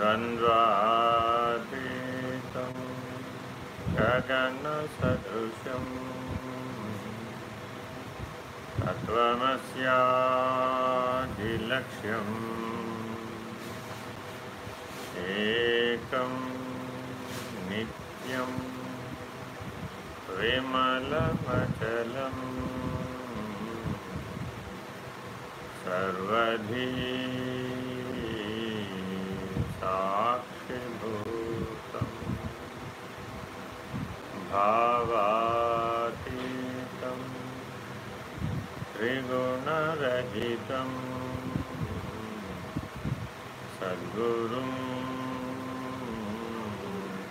द्वन्द्वातीतं गगनसदृशं तत्त्वमस्यादिलक्ष्यम् एकं नित्यं विमलमचलम् सर्वधी साक्षिभूतम् भावातीतं त्रिगुणरहितं सद्गुरुं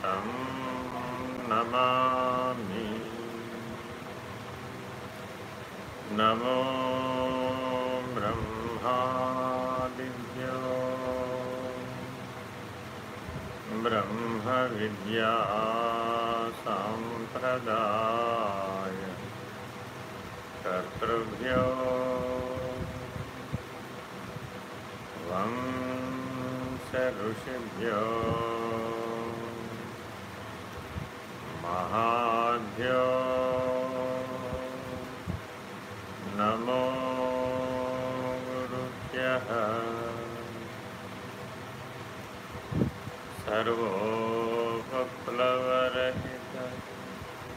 तं नमामि। नमो ब्रह्म ब्रह्मविद्यासाम्प्रदाय कर्तृभ्यो वंशऋषिभ्यो महाभ्यो नमो सर्वोपप्लवरहित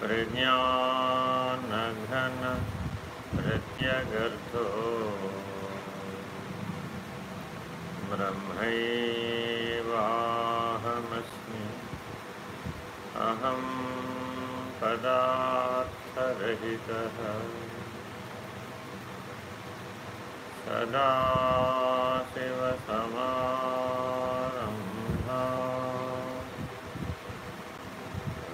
प्रज्ञानघन प्रत्यगर्थो। ब्रह्मैवाहमस्मि। अहं पदार्थरहितः। सदाशिवसमारम्भा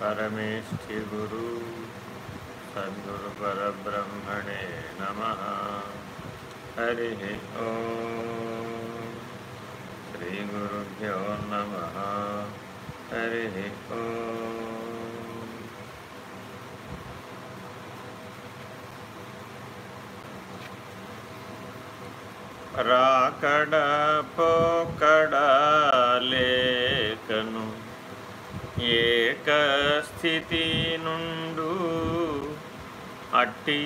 परमेष्ठिगुरु सद्गुरुपरब्रह्मणे नमः हरिः ॐ श्रीगुरुभ्यो नमः हरिः ॐ రాకడ పోకడ ఏక స్థితి నుండు అట్టి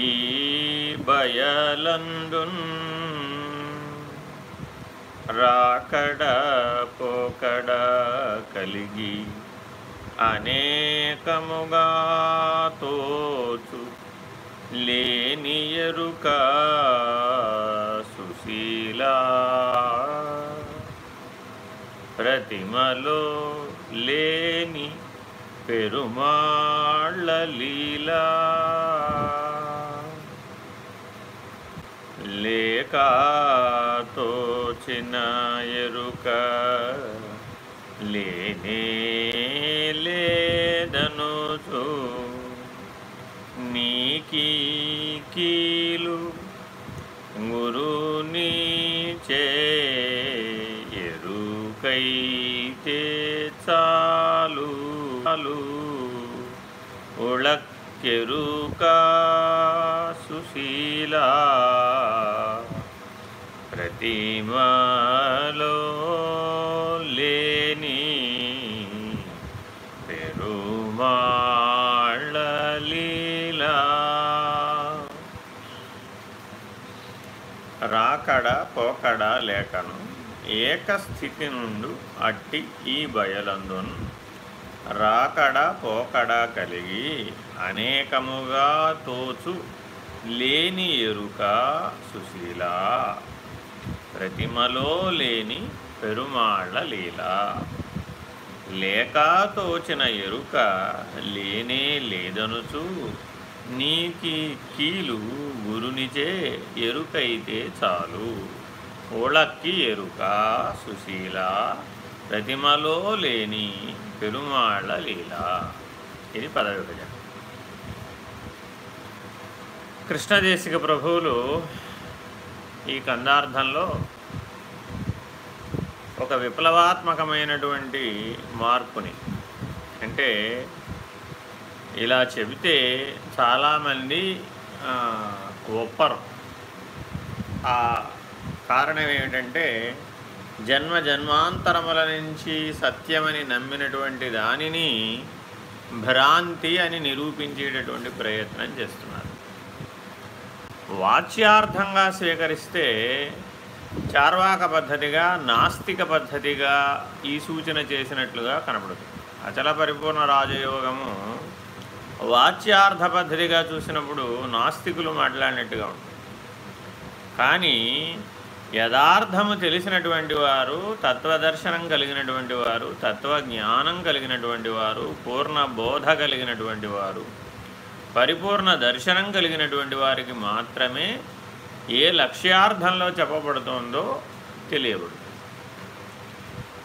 ఈ బయలందున్ రాకడ పోకడ కలిగి అనేకముగా తోచు లేని ఎరుక సుశీలా ప్రతిమలో లేని పెరుమాళ్ళ లీలా. లేకాతోచిన ఎరుక లేనే లేదనుచు నీకీ కీలు గురుని చే ఎరుకై చాలు చాలు. ఉళక్కెరుకా సుశీల. ప్రతిమలో లేని పెరుమాళ్ళ లీలా. రాకడ పోకడ లేకను ఏకస్థితి నుండు అట్టి ఈ బయలందున్ రాకడ పోకడ కలిగి అనేకముగా తోచు లేని ఎరుక సుశీల. ప్రతిమలో లేని పెరుమాళ్ళ లీల. లేక తోచిన ఎరుక లేనే లేదనుచు నీకి కీలు గురునిచే ఎరుకైతే చాలు. ఓళక్కి ఎరుక సుశీల ప్రతిమలో లేని పెరుమాళ్ళ లీల. ఇది పదవిభజన కృష్ణదేశిక ప్రభువులు ఈ కందార్థంలో ఒక విప్లవాత్మకమైనటువంటి మార్పుని అంటే ఇలా చెబితే చాలామంది ఒప్పరు ఆ కారణం ఏమిటంటే జన్మ జన్మాంతరముల నుంచి సత్యమని నమ్మినటువంటి దానిని భ్రాంతి అని నిరూపించేటటువంటి ప్రయత్నం చేస్తున్నారు. వాచ్యార్థంగా స్వీకరిస్తే చార్వాక పద్ధతిగా నాస్తిక పద్ధతిగా ఈ సూచన చేసినట్లుగా కనబడుతుంది. అచల పరిపూర్ణ రాజయోగము వాచ్యార్థ పద్ధతిగా చూసినప్పుడు నాస్తికులు మాట్లాడినట్టుగా ఉంటుంది. కానీ యథార్థము తెలిసినటువంటి వారు తత్వదర్శనం కలిగినటువంటి వారు తత్వజ్ఞానం కలిగినటువంటి వారు పూర్ణ బోధ కలిగినటువంటి వారు పరిపూర్ణ దర్శనం కలిగినటువంటి వారికి మాత్రమే ఏ లక్ష్యార్థంలో చెప్పబడుతుందో తెలియబడు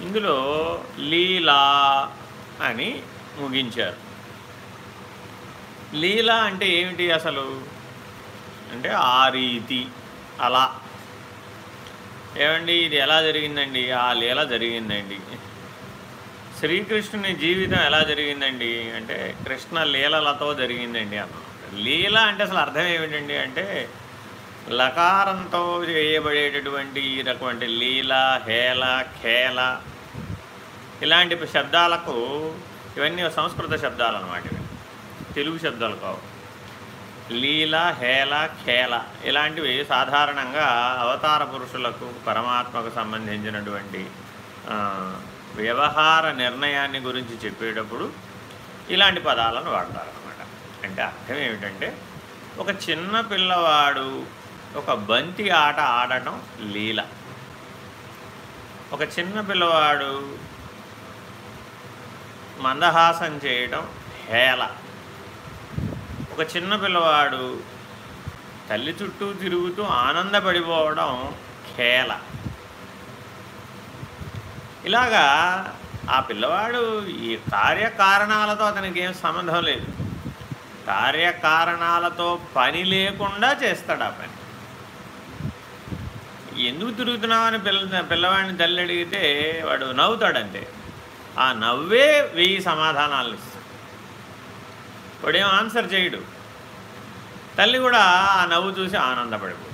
ఇందులో లీలా అని ముగించారు. లీలా అంటే ఏమిటి అసలు? అంటే ఆ రీతి అలా. ఏమండి ఇది ఎలా జరిగిందండి? ఆ లీల జరిగిందండి. శ్రీకృష్ణుని జీవితం ఎలా జరిగిందండి? అంటే కృష్ణ లీలలతో జరిగిందండి అన్నమాట లీల అంటే అసలు అర్థం ఏమిటండి అంటే లకారంతో చేయబడేటటువంటి ఈ రకమైన లీల హేల ఖేల ఇలాంటి శబ్దాలకు ఇవన్నీ సంస్కృత శబ్దాలు అన్నమాట తెలుగు శబ్దాలు కావు. లీల హేల ఖేల ఇలాంటివి సాధారణంగా అవతార పురుషులకు పరమాత్మకు సంబంధించినటువంటి వ్యవహార నిర్ణయాన్ని గురించి చెప్పేటప్పుడు ఇలాంటి పదాలను వాడతారనమాట అంటే అర్థం ఏమిటంటే ఒక చిన్న పిల్లవాడు ఒక బంతి ఆట ఆడటం లీల. ఒక చిన్న పిల్లవాడు మందహాసం చేయటం హేళ. ఒక చిన్న పిల్లవాడు తల్లి చుట్టూ తిరుగుతూ ఆనందపడిపోవడం ఖేల ఇలాగా ఆ పిల్లవాడు ఈ కార్యకారణాలతో అతనికి ఏం సంబంధం లేదు. కార్యకారణాలతో పని లేకుండా చేస్తాడు ఆ పని. ఎందుకు తిరుగుతున్నామని పిల్ల పిల్లవాడిని తల్లి అడిగితే వాడు నవ్వుతాడంతే. ఆ నవ్వే వెయ్యి సమాధానాలు ఇస్తాడు. వాడేం ఆన్సర్ చేయడు. తల్లి కూడా ఆ నవ్వు చూసి ఆనందపడిపోతుంది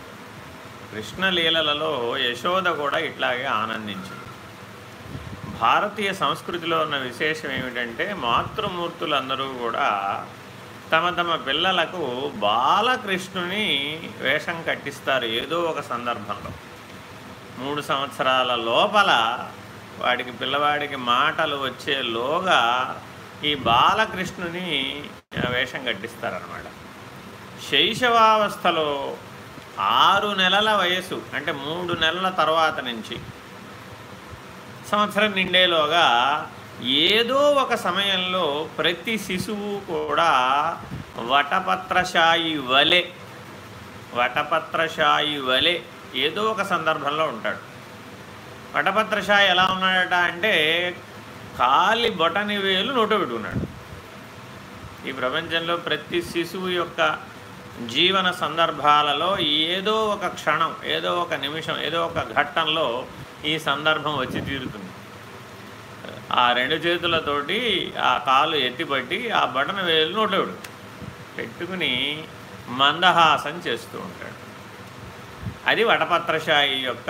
కృష్ణలీలలో యశోద కూడా ఇట్లాగే ఆనందించింది. భారతీయ సంస్కృతిలో ఉన్న విశేషం ఏమిటంటే మాతృమూర్తులందరూ కూడా తమ తమ పిల్లలకు బాలకృష్ణుని వేషం కట్టిస్తారు ఏదో ఒక సందర్భంలో. మూడు సంవత్సరాల లోపల వాడికి పిల్లవాడికి మాటలు వచ్చేలోగా ఈ బాలకృష్ణుని వేషం కట్టిస్తారనమాట శైశవావస్థలో ఆరు నెలల వయసు అంటే మూడు నెలల తర్వాత నుంచి సంవత్సరం నిండేలోగా ఏదో ఒక సమయంలో ప్రతి శిశువు కూడా వటపత్రశాయి వలె వటపత్రశాయి వలె ఏదో ఒక సందర్భంలో ఉంటాడు. వటపత్రశాయి ఎలా ఉన్నాడట అంటే కాలి బొటని వేలు నోట పెట్టుకున్నాడు. ఈ ప్రపంచంలో ప్రతి శిశువు యొక్క జీవన సందర్భాలలో ఏదో ఒక క్షణం ఏదో ఒక నిమిషం ఏదో ఒక ఘట్టంలో ఈ సందర్భం వచ్చి తీరుతుంది. ఆ రెండు చేతులతోటి ఆ కాలు ఎత్తిపట్టి ఆ బటన్ వేలు నోటవుడు పెట్టుకుని మందహాసం చేస్తూ ఉంటాడు. అది వటపత్రశాయి యొక్క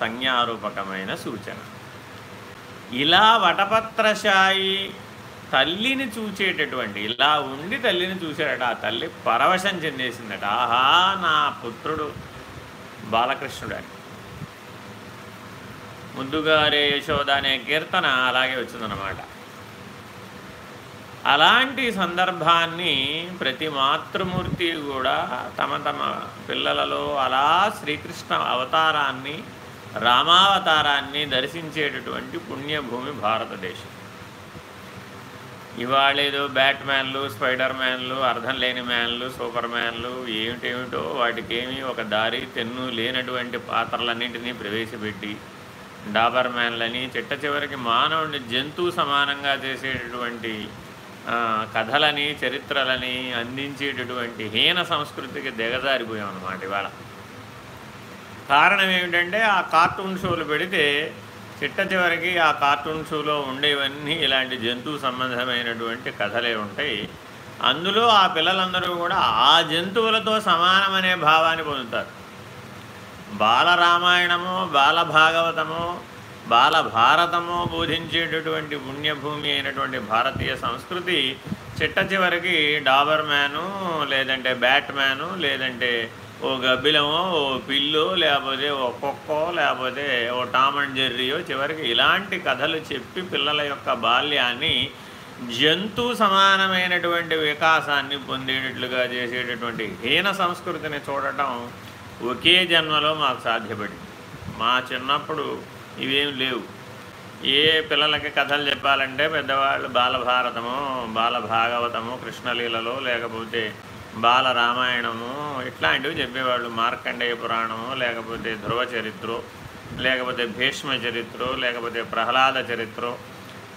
సంజ్ఞారూపకమైన సూచన. ఇలా వటపత్రశాయి తల్లిని చూచేటటువంటి ఇలా ఉండి తల్లిని చూశాడట ఆ తల్లి పరవశం చెందేసిందట. ఆహా నా పుత్రుడు బాలకృష్ణుడు అని. ముద్దుగారే యశోద అనే కీర్తన అలాగే వచ్చిందన్నమాట. అలాంటి సందర్భాన్ని ప్రతి మాతృమూర్తి కూడా తమ తమ పిల్లలలో అలా శ్రీకృష్ణ అవతారాన్ని రామావతారాన్ని దర్శించేటటువంటి పుణ్యభూమి భారతదేశం. ఇవాళేదో బ్యాట్మ్యాన్లు స్పైడర్ మ్యాన్లు అర్థం లేని మ్యాన్లు సూపర్ మ్యాన్లు ఏమిటేమిటో వాటికేమీ ఒక దారి తెన్ను లేనటువంటి పాత్రలన్నింటినీ ప్రవేశపెట్టి డాబర్ మ్యాన్లని చిట్ట చివరికి మానవుడిని జంతువు సమానంగా చేసేటటువంటి కథలని చరిత్రలని అందించేటటువంటి హీన సంస్కృతికి దిగజారిపోయాం అన్నమాట ఇవాళ. కారణం ఏమిటంటే ఆ కార్టూన్ షోలు పెడితే చిట్ట చివరికి ఆ కార్టూన్ షోలో ఉండేవన్నీ ఇలాంటి జంతువు సంబంధమైనటువంటి కథలే ఉంటాయి. అందులో ఆ పిల్లలందరూ కూడా ఆ జంతువులతో సమానమనే భావాన్ని పొందుతారు. బాలరామాయణము బాలభాగవతము బాలభారతము బోధించేటటువంటి పుణ్యభూమి అయినటువంటి భారతీయ సంస్కృతి చిట్ట చివరికి డాబర్ మ్యాను లేదంటే బ్యాట్ మ్యాను లేదంటే ఓ గబ్బిలమో ఓ పిల్లు లేకపోతే ఓ కుక్కో లేకపోతే ఓ టామ్ అండ్ జెర్రీయో చివరికి ఇలాంటి కథలు చెప్పి పిల్లల యొక్క బాల్యాన్ని జంతు సమానమైనటువంటి వికాసాన్ని పొందేటట్లుగా చేసేటటువంటి హీన సంస్కృతిని చూడటం ఒకే జన్మలో మాకు సాధ్యపడింది. మా చిన్నప్పుడు ఇవేం లేవు. ఏ పిల్లలకి కథలు చెప్పాలంటే పెద్దవాళ్ళు బాలభారతము బాలభాగవతము కృష్ణలీలలో లేకపోతే బాలరామాయణము ఇట్లాంటివి చెప్పేవాళ్ళు. మార్కండేయ పురాణము లేకపోతే ధ్రువ చరిత్ర లేకపోతే భీష్మ చరిత్ర లేకపోతే ప్రహ్లాద చరిత్ర.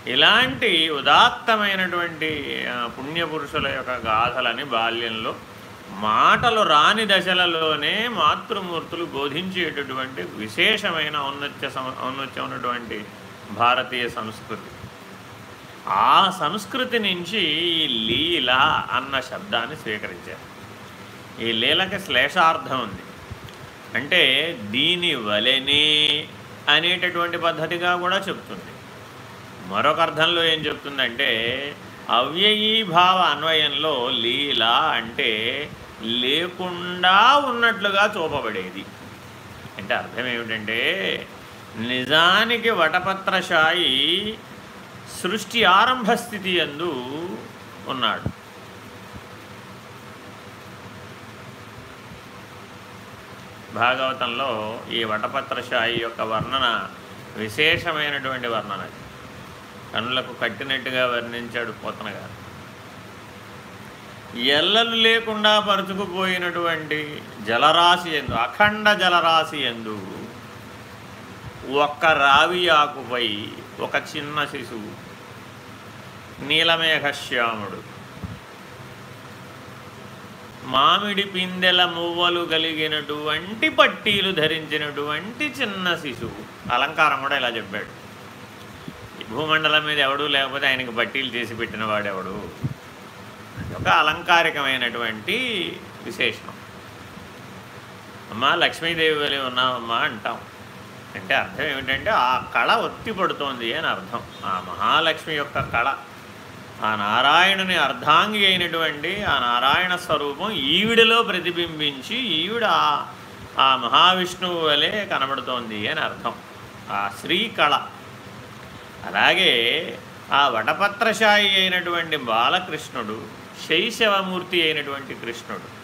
ఇలాంటి ఉదాత్తమైనటువంటి పుణ్యపురుషుల యొక్క గాథలని బాల్యంలో మాటలు రాని దశలలోనే మాతృమూర్తులు బోధించేటటువంటి విశేషమైన ఔన్నత్య ఔన్నత్యం ఉన్నటువంటి భారతీయ సంస్కృతి. ఆ సంస్కృతి నుంచి ఈ లీల అన్న శబ్దాన్ని స్వీకరించారు. ఈ లీలకి శ్లేషార్థం ఉంది. అంటే దీని వలెనే అనేటటువంటి పద్ధతిగా కూడా చెప్తుంది. మరొక అర్థంలో ఏం చెప్తుందంటే అవ్యయీభావ అన్వయంలో లీల అంటే లేకుండా ఉన్నట్లుగా చూపబడేది. అంటే అర్థం ఏమిటంటే నిజానికి వటపత్రశాయి సృష్టి ఆరంభ స్థితి ఎందు ఉన్నాడు. భాగవతంలో ఈ వటపత్రశాయి యొక్క వర్ణన విశేషమైనటువంటి వర్ణన కనులకు కట్టినట్టుగా వర్ణించాడు పోతన గారు. ఎల్లలు లేకుండా పరుచుకుపోయినటువంటి జలరాశి ఎందు అఖండ జలరాశి ఎందు ఒక్క రావి ఆకుపై ఒక చిన్న శిశువు నీలమేఘశ్యాముడు మామిడి పిందెల మువ్వలు కలిగినటువంటి పట్టీలు ధరించినటువంటి చిన్న శిశువు. అలంకారం కూడా ఇలా చెప్పాడు. భూమండలం మీద ఎవడు లేకపోతే ఆయనకి పట్టీలు చేసి పెట్టిన వాడెవడు? ఒక అలంకారికమైనటువంటి విశేషణం. అమ్మా లక్ష్మీదేవి వలి ఉన్నామమ్మా అంటాం. అంటే అర్థం ఏమిటంటే ఆ కళ ఒత్తి పడుతోంది అని అర్థం. ఆ మహాలక్ష్మి యొక్క కళ. ఆ నారాయణుని అర్ధాంగి అయినటువంటి ఆ నారాయణ స్వరూపం ఈవిడలో ప్రతిబింబించి ఈవిడ ఆ మహావిష్ణువు వలె కనబడుతోంది అని అర్థం. ఆ శ్రీకళ. అలాగే ఆ వటపత్రశాయి అయినటువంటి బాలకృష్ణుడు శైశవమూర్తి అయినటువంటి కృష్ణుడు.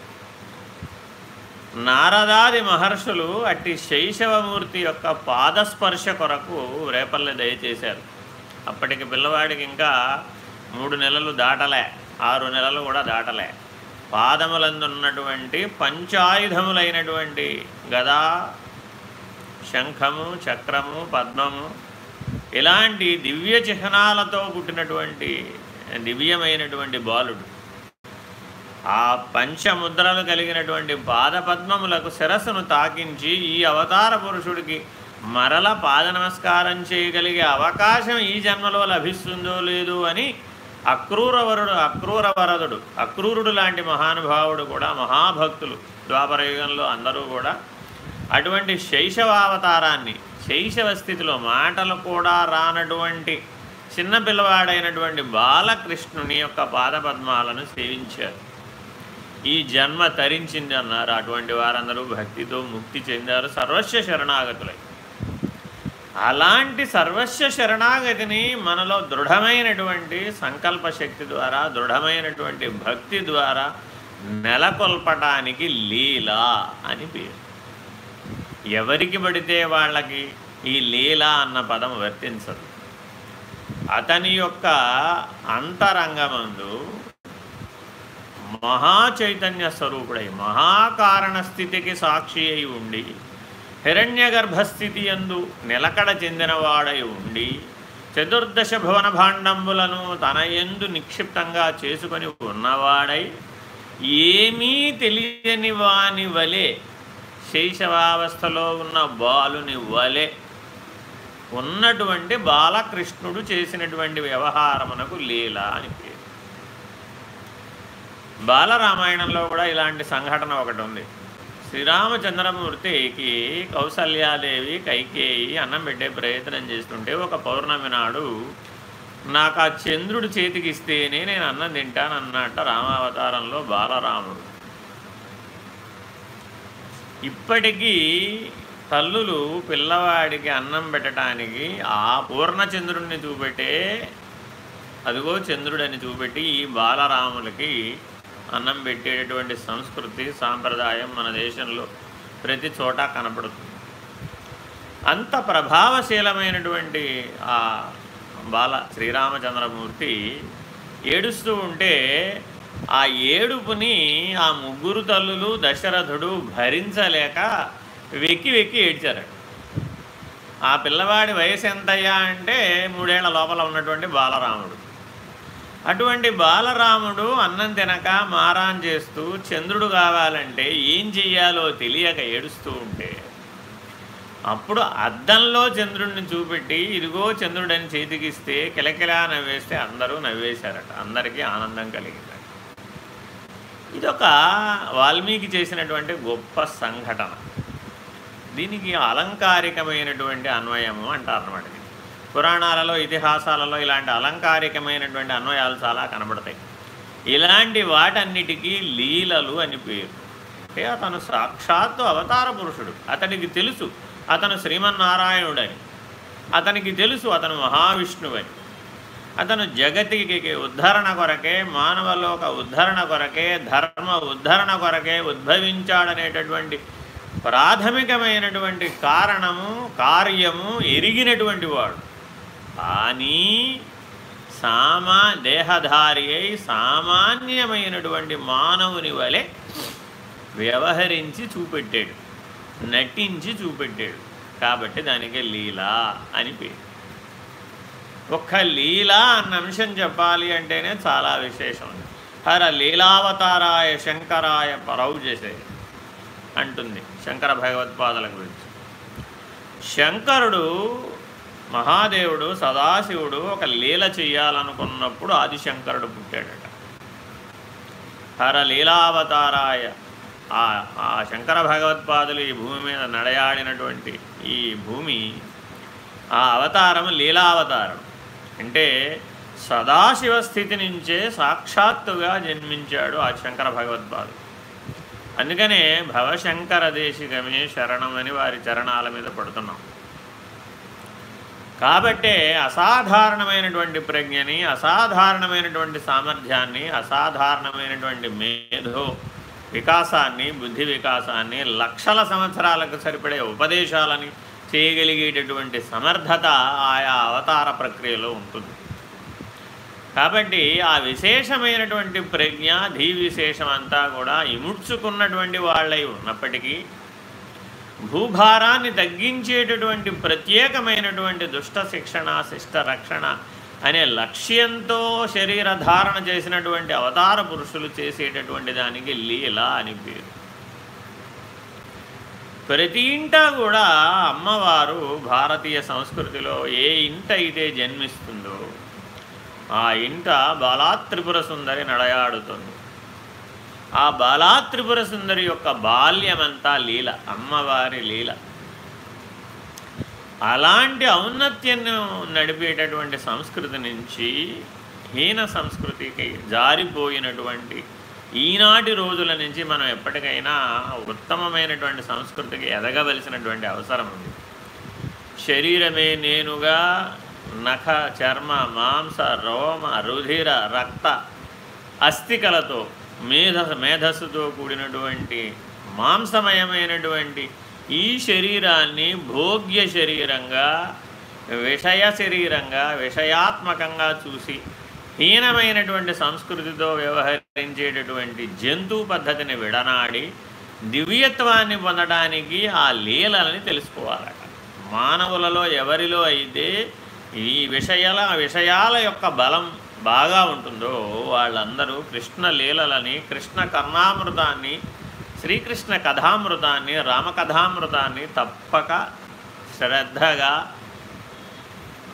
నారదాది మహర్షులు అట్టి శైశవమూర్తి యొక్క పాదస్పర్శ కొరకు రేపల్లె దయచేశారు. అప్పటికి పిల్లవాడికి ఇంకా మూడు నెలలు దాటలే ఆరు నెలలు కూడా దాటలే. పాదములందున్నటువంటి పంచాయుధములైనటువంటి గదా శంఖము చక్రము పద్మము ఇలాంటి దివ్య చిహ్నాలతో పుట్టినటువంటి దివ్యమైనటువంటి బాలుడు. ఆ పంచముద్రలు కలిగినటువంటి పాదపద్మములకు శిరస్సును తాకించి ఈ అవతార పురుషుడికి మరల పాద నమస్కారం చేయగలిగే అవకాశం ఈ జన్మలో లభిస్తుందో లేదో అని అక్రూరవరుడు అక్రూరవరదుడు అక్రూరుడు లాంటి మహానుభావుడు కూడా మహాభక్తులు ద్వాపరయుగంలో అందరూ కూడా అటువంటి శైశవావతారాన్ని శైశవ స్థితిలో మాటలు కూడా రానటువంటి చిన్న పిల్లవాడైనటువంటి బాలకృష్ణుని యొక్క పాదపద్మాలను సేవించారు. ఈ జన్మ తరించింది అన్నారు. అటువంటి వారందరూ భక్తితో ముక్తి చెందారు. సర్వస్వ శరణాగతులై. అలాంటి సర్వస్వ శరణాగతిని మనలో దృఢమైనటువంటి సంకల్ప శక్తి ద్వారా దృఢమైనటువంటి భక్తి ద్వారా నెలకొల్పటానికి లీల అని పేరు. ఎవరికి పడితే వాళ్ళకి ఈ లీల అన్న పదం వర్తించదు. అతని యొక్క అంతరంగమందు మహాచైతన్య స్వరూపుడై మహాకారణ స్థితికి సాక్షి అయి ఉండి హిరణ్య గర్భస్థితి ఎందు నిలకడ చెందినవాడై ఉండి చతుర్దశ భువన భాండంబులను తన ఎందు నిక్షిప్తంగా చేసుకొని ఉన్నవాడై ఏమీ తెలియని వాని వలె శైశవావస్థలో ఉన్న బాలుని వలె ఉన్నటువంటి బాలకృష్ణుడు చేసినటువంటి వ్యవహారమునకు లీల అని పేరు. బాలరామాయణంలో కూడా ఇలాంటి సంఘటన ఒకటి ఉంది. శ్రీరామచంద్రమూర్తికి కౌసల్యాదేవి కైకేయి అన్నం పెట్టే ప్రయత్నం చేస్తుంటే ఒక పౌర్ణమి నాడు నాకు ఆ చంద్రుడు చేతికి ఇస్తేనే నేను అన్నం తింటానన్నట్ట రామావతారంలో బాలరాముడు. ఇప్పటికీ తల్లులు పిల్లవాడికి అన్నం పెట్టడానికి ఆ పూర్ణచంద్రుడిని చూపెట్టే అదిగో చంద్రుడని చూపెట్టి ఈ బాలరాములకి అన్నం పెట్టేటటువంటి సంస్కృతి సాంప్రదాయం మన దేశంలో ప్రతి చోట కనపడుతుంది. అంత ప్రభావశీలమైనటువంటి ఆ బాల శ్రీరామచంద్రమూర్తి ఏడుస్తూ ఉంటే ఆ ఏడుపుని ఆ ముగ్గురు తల్లులు దశరథుడు భరించలేక వెక్కి వెక్కి ఏడ్చారట. ఆ పిల్లవాడి వయసు ఎంతయ్యా అంటే మూడేళ్ళ లోపల ఉన్నటువంటి బాలరాముడు. అటువంటి బాలరాముడు అన్నం తినక మారాన్ చేస్తూ చంద్రుడు కావాలంటే ఏం చెయ్యాలో తెలియక ఏడుస్తూ ఉంటే అప్పుడు అద్దంలో చంద్రుడిని చూపెట్టి ఇదిగో చంద్రుడని చేతికిస్తే కిలకిలా నవ్వేస్తే అందరూ నవ్వేశారట. అందరికీ ఆనందం కలిగిందట. ఇదొక వాల్మీకి చేసినటువంటి గొప్ప సంఘటన. దీనికి అలంకారికమైనటువంటి అన్వయము అంటారన్నమాట పురాణాలలో ఇతిహాసాలలో ఇలాంటి అలంకారికమైనటువంటి అన్వయాలు చాలా కనబడతాయి. ఇలాంటి వాటన్నిటికీ లీలలు అని పేరు. అంటే అతను సాక్షాత్తు అవతార పురుషుడు. అతనికి తెలుసు అతను శ్రీమన్నారాయణుడని. అతనికి తెలుసు అతను మహావిష్ణువని. అతను జగతికి ఉద్ధరణ కొరకే మానవలోక ఉద్ధరణ కొరకే ధర్మ ఉద్ధరణ కొరకే ఉద్భవించాడనేటటువంటి ప్రాథమికమైనటువంటి కారణము కార్యము ఎరిగినటువంటి వాడు. కానీ సామా దేహధారి అయి సామాన్యమైనటువంటి మానవుని వలె వ్యవహరించి చూపెట్టాడు నటించి చూపెట్టాడు. కాబట్టి దానికి లీలా అని పేరు. ఒక్క లీలా అన్న అంశం చెప్పాలి అంటేనే చాలా విశేషం. హర లీలావతారాయ శంకరాయ పరౌ చేసే అంటుంది శంకర భగవత్పాదల గురించి. శంకరుడు మహాదేవుడు సదాశివుడు ఒక లీల చెయ్యాలనుకున్నప్పుడు ఆదిశంకరుడు పుట్టాడట. హర లీలావతారాయ ఆ శంకర భగవత్పాదులు ఈ భూమి మీద నడయాడినటువంటి ఈ భూమి ఆ అవతారం లీలావతారం. అంటే సదాశివ స్థితి నుంచే సాక్షాత్తుగా జన్మించాడు ఆ శంకర భగవత్పాదు అందుకనే భవశంకర దేశికమే శరణమని వారి చరణాల మీద పడుతున్నాం. కాబట్టే అసాధారణమైనటువంటి ప్రజ్ఞని అసాధారణమైనటువంటి సామర్థ్యాన్ని అసాధారణమైనటువంటి మేధో వికాసాన్ని బుద్ధి వికాసాన్ని లక్షల సంవత్సరాలకు సరిపడే ఉపదేశాలని చేయగలిగేటటువంటి సమర్థత ఆయా అవతార ప్రక్రియలో ఉంటుంది. కాబట్టి ఆ విశేషమైనటువంటి ప్రజ్ఞ ధీ విశేషం అంతా కూడా ఇముడ్చుకున్నటువంటి వాళ్ళై ఉన్నప్పటికీ భూభారాన్ని తగ్గించేటటువంటి ప్రత్యేకమైనటువంటి దుష్ట శిక్షణ శిష్ట రక్షణ అనే లక్ష్యంతో శరీర ధారణ చేసినటువంటి అవతార పురుషులు చేసేటటువంటి దానికి లీల అని పేరు. ప్రతి ఇంట కూడా అమ్మవారు భారతీయ సంస్కృతిలో ఏ ఇంట అయితే జన్మిస్తుందో ఆ ఇంట బాలాత్రిపుర సుందరి నడయాడుతుంది. ఆ బాలాత్రిపుర సుందరి యొక్క బాల్యమంతా లీల అమ్మవారి లీల. అలాంటి ఔన్నత్యాన్ని నడిపేటటువంటి సంస్కృతి నుంచి హీన సంస్కృతికి జారిపోయినటువంటి ఈనాటి రోజుల నుంచి మనం ఎప్పటికైనా ఉత్తమమైనటువంటి సంస్కృతికి ఎదగవలసినటువంటి అవసరం ఉంది. శరీరమే నేనుగా నఖ చర్మ మాంస రోమ రుధిర రక్త అస్థికలతో మేధ మేధస్సుతో కూడినటువంటి మాంసమయమైనటువంటి ఈ శరీరాన్ని భోగ్య శరీరంగా విషయ శరీరంగా విషయాత్మకంగా చూసి హీనమైనటువంటి సంస్కృతితో వ్యవహరించేటటువంటి జంతు పద్ధతిని విడనాడి దివ్యత్వాన్ని పొందడానికి ఆ లీలలని తెలుసుకోవాలట. మానవులలో ఎవరిలో అయితే ఈ విషయాల విషయాల యొక్క బలం బాగా ఉంటుందో వాళ్ళందరూ కృష్ణ లీలలని కృష్ణ కర్ణామృతాన్ని శ్రీకృష్ణ కథామృతాన్ని రామకథామృతాన్ని తప్పక శ్రద్ధగా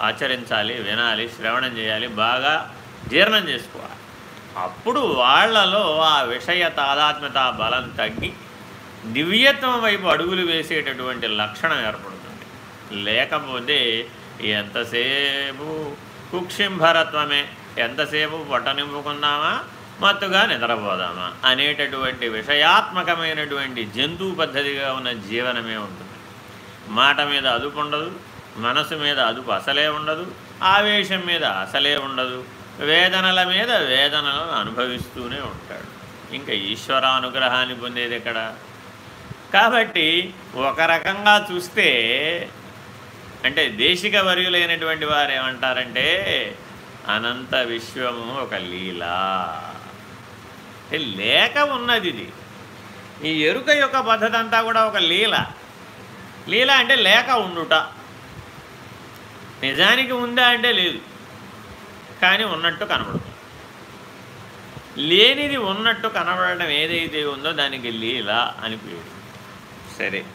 ఆచరించాలి వినాలి శ్రవణం చేయాలి బాగా జీర్ణం చేసుకోవాలి. అప్పుడు వాళ్ళలో ఆ విషయ తాదాత్మ్యత బలం తగ్గి దివ్యత్వం వైపు అడుగులు వేసేటటువంటి లక్షణం ఏర్పడుతుంది. లేకపోతే ఎంతసేపు కుక్షింభరత్వమే ఎంతసేపు పొట్ట నింపుకుందామా మత్తుగా నిద్రపోదామా? అనేటటువంటి విషయాత్మకమైనటువంటి జంతువు పద్ధతిగా ఉన్న జీవనమే ఉంటుంది. మాట మీద అదుపు ఉండదు మనసు మీద అదుపు అసలే ఉండదు ఆవేశం మీద అసలే ఉండదు వేదనల మీద వేదనలను అనుభవిస్తూనే ఉంటాడు. ఇంకా ఈశ్వరానుగ్రహాన్ని పొందేది ఎక్కడ? కాబట్టి ఒక రకంగా చూస్తే అంటే దేశిక వర్యులైనటువంటి వారు ఏమంటారంటే అనంత విశ్వము ఒక లీల. లేక ఉన్నది ఇది. ఈ ఎరుక యొక్క పద్ధతి అంతా కూడా ఒక లీల. లీల అంటే లేక ఉండుట. నిజానికి ఉందా అంటే లేదు. కానీ ఉన్నట్టు కనబడుతుంది. లేనిది ఉన్నట్టు కనబడడం ఏదైతే ఉందో దానికి లీల అని పేరు. సరే.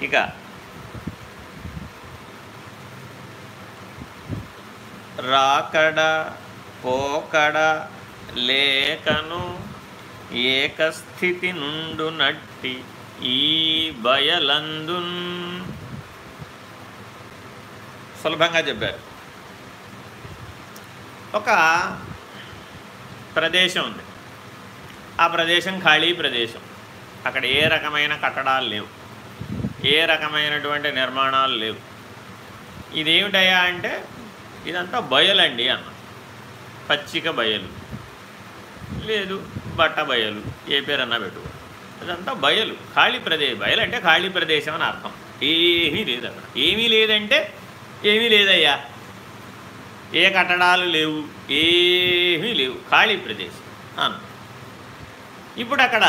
ఇక రాకడ పోకడ లేకను ఏకస్థితి నుండు నట్టి ఈ బయలందున్. సులభంగా చెప్పారు. ఒక ప్రదేశం ఉంది. ఆ ప్రదేశం ఖాళీ ప్రదేశం. అక్కడ ఏ రకమైన కట్టడాలు లేవు. ఏ రకమైనటువంటి నిర్మాణాలు లేవు. ఇదేమిటయ్యా అంటే ఇదంతా బయలండి అన్న. పచ్చిక బయలు. లేదు బట్ట బయలు ఏ పేరన్నా పెట్టుకో. ఇదంతా బయలు ఖాళీ ప్రదేశం బయలు అంటే ఖాళీ ప్రదేశం అని అర్థం. ఏమీ లేదు అక్కడ. ఏమీ లేదంటే ఏమీ లేదయ్యా. ఏ కట్టడాలు లేవు ఏమీ లేవు. ఖాళీ ప్రదేశం అన్న. ఇప్పుడు అక్కడ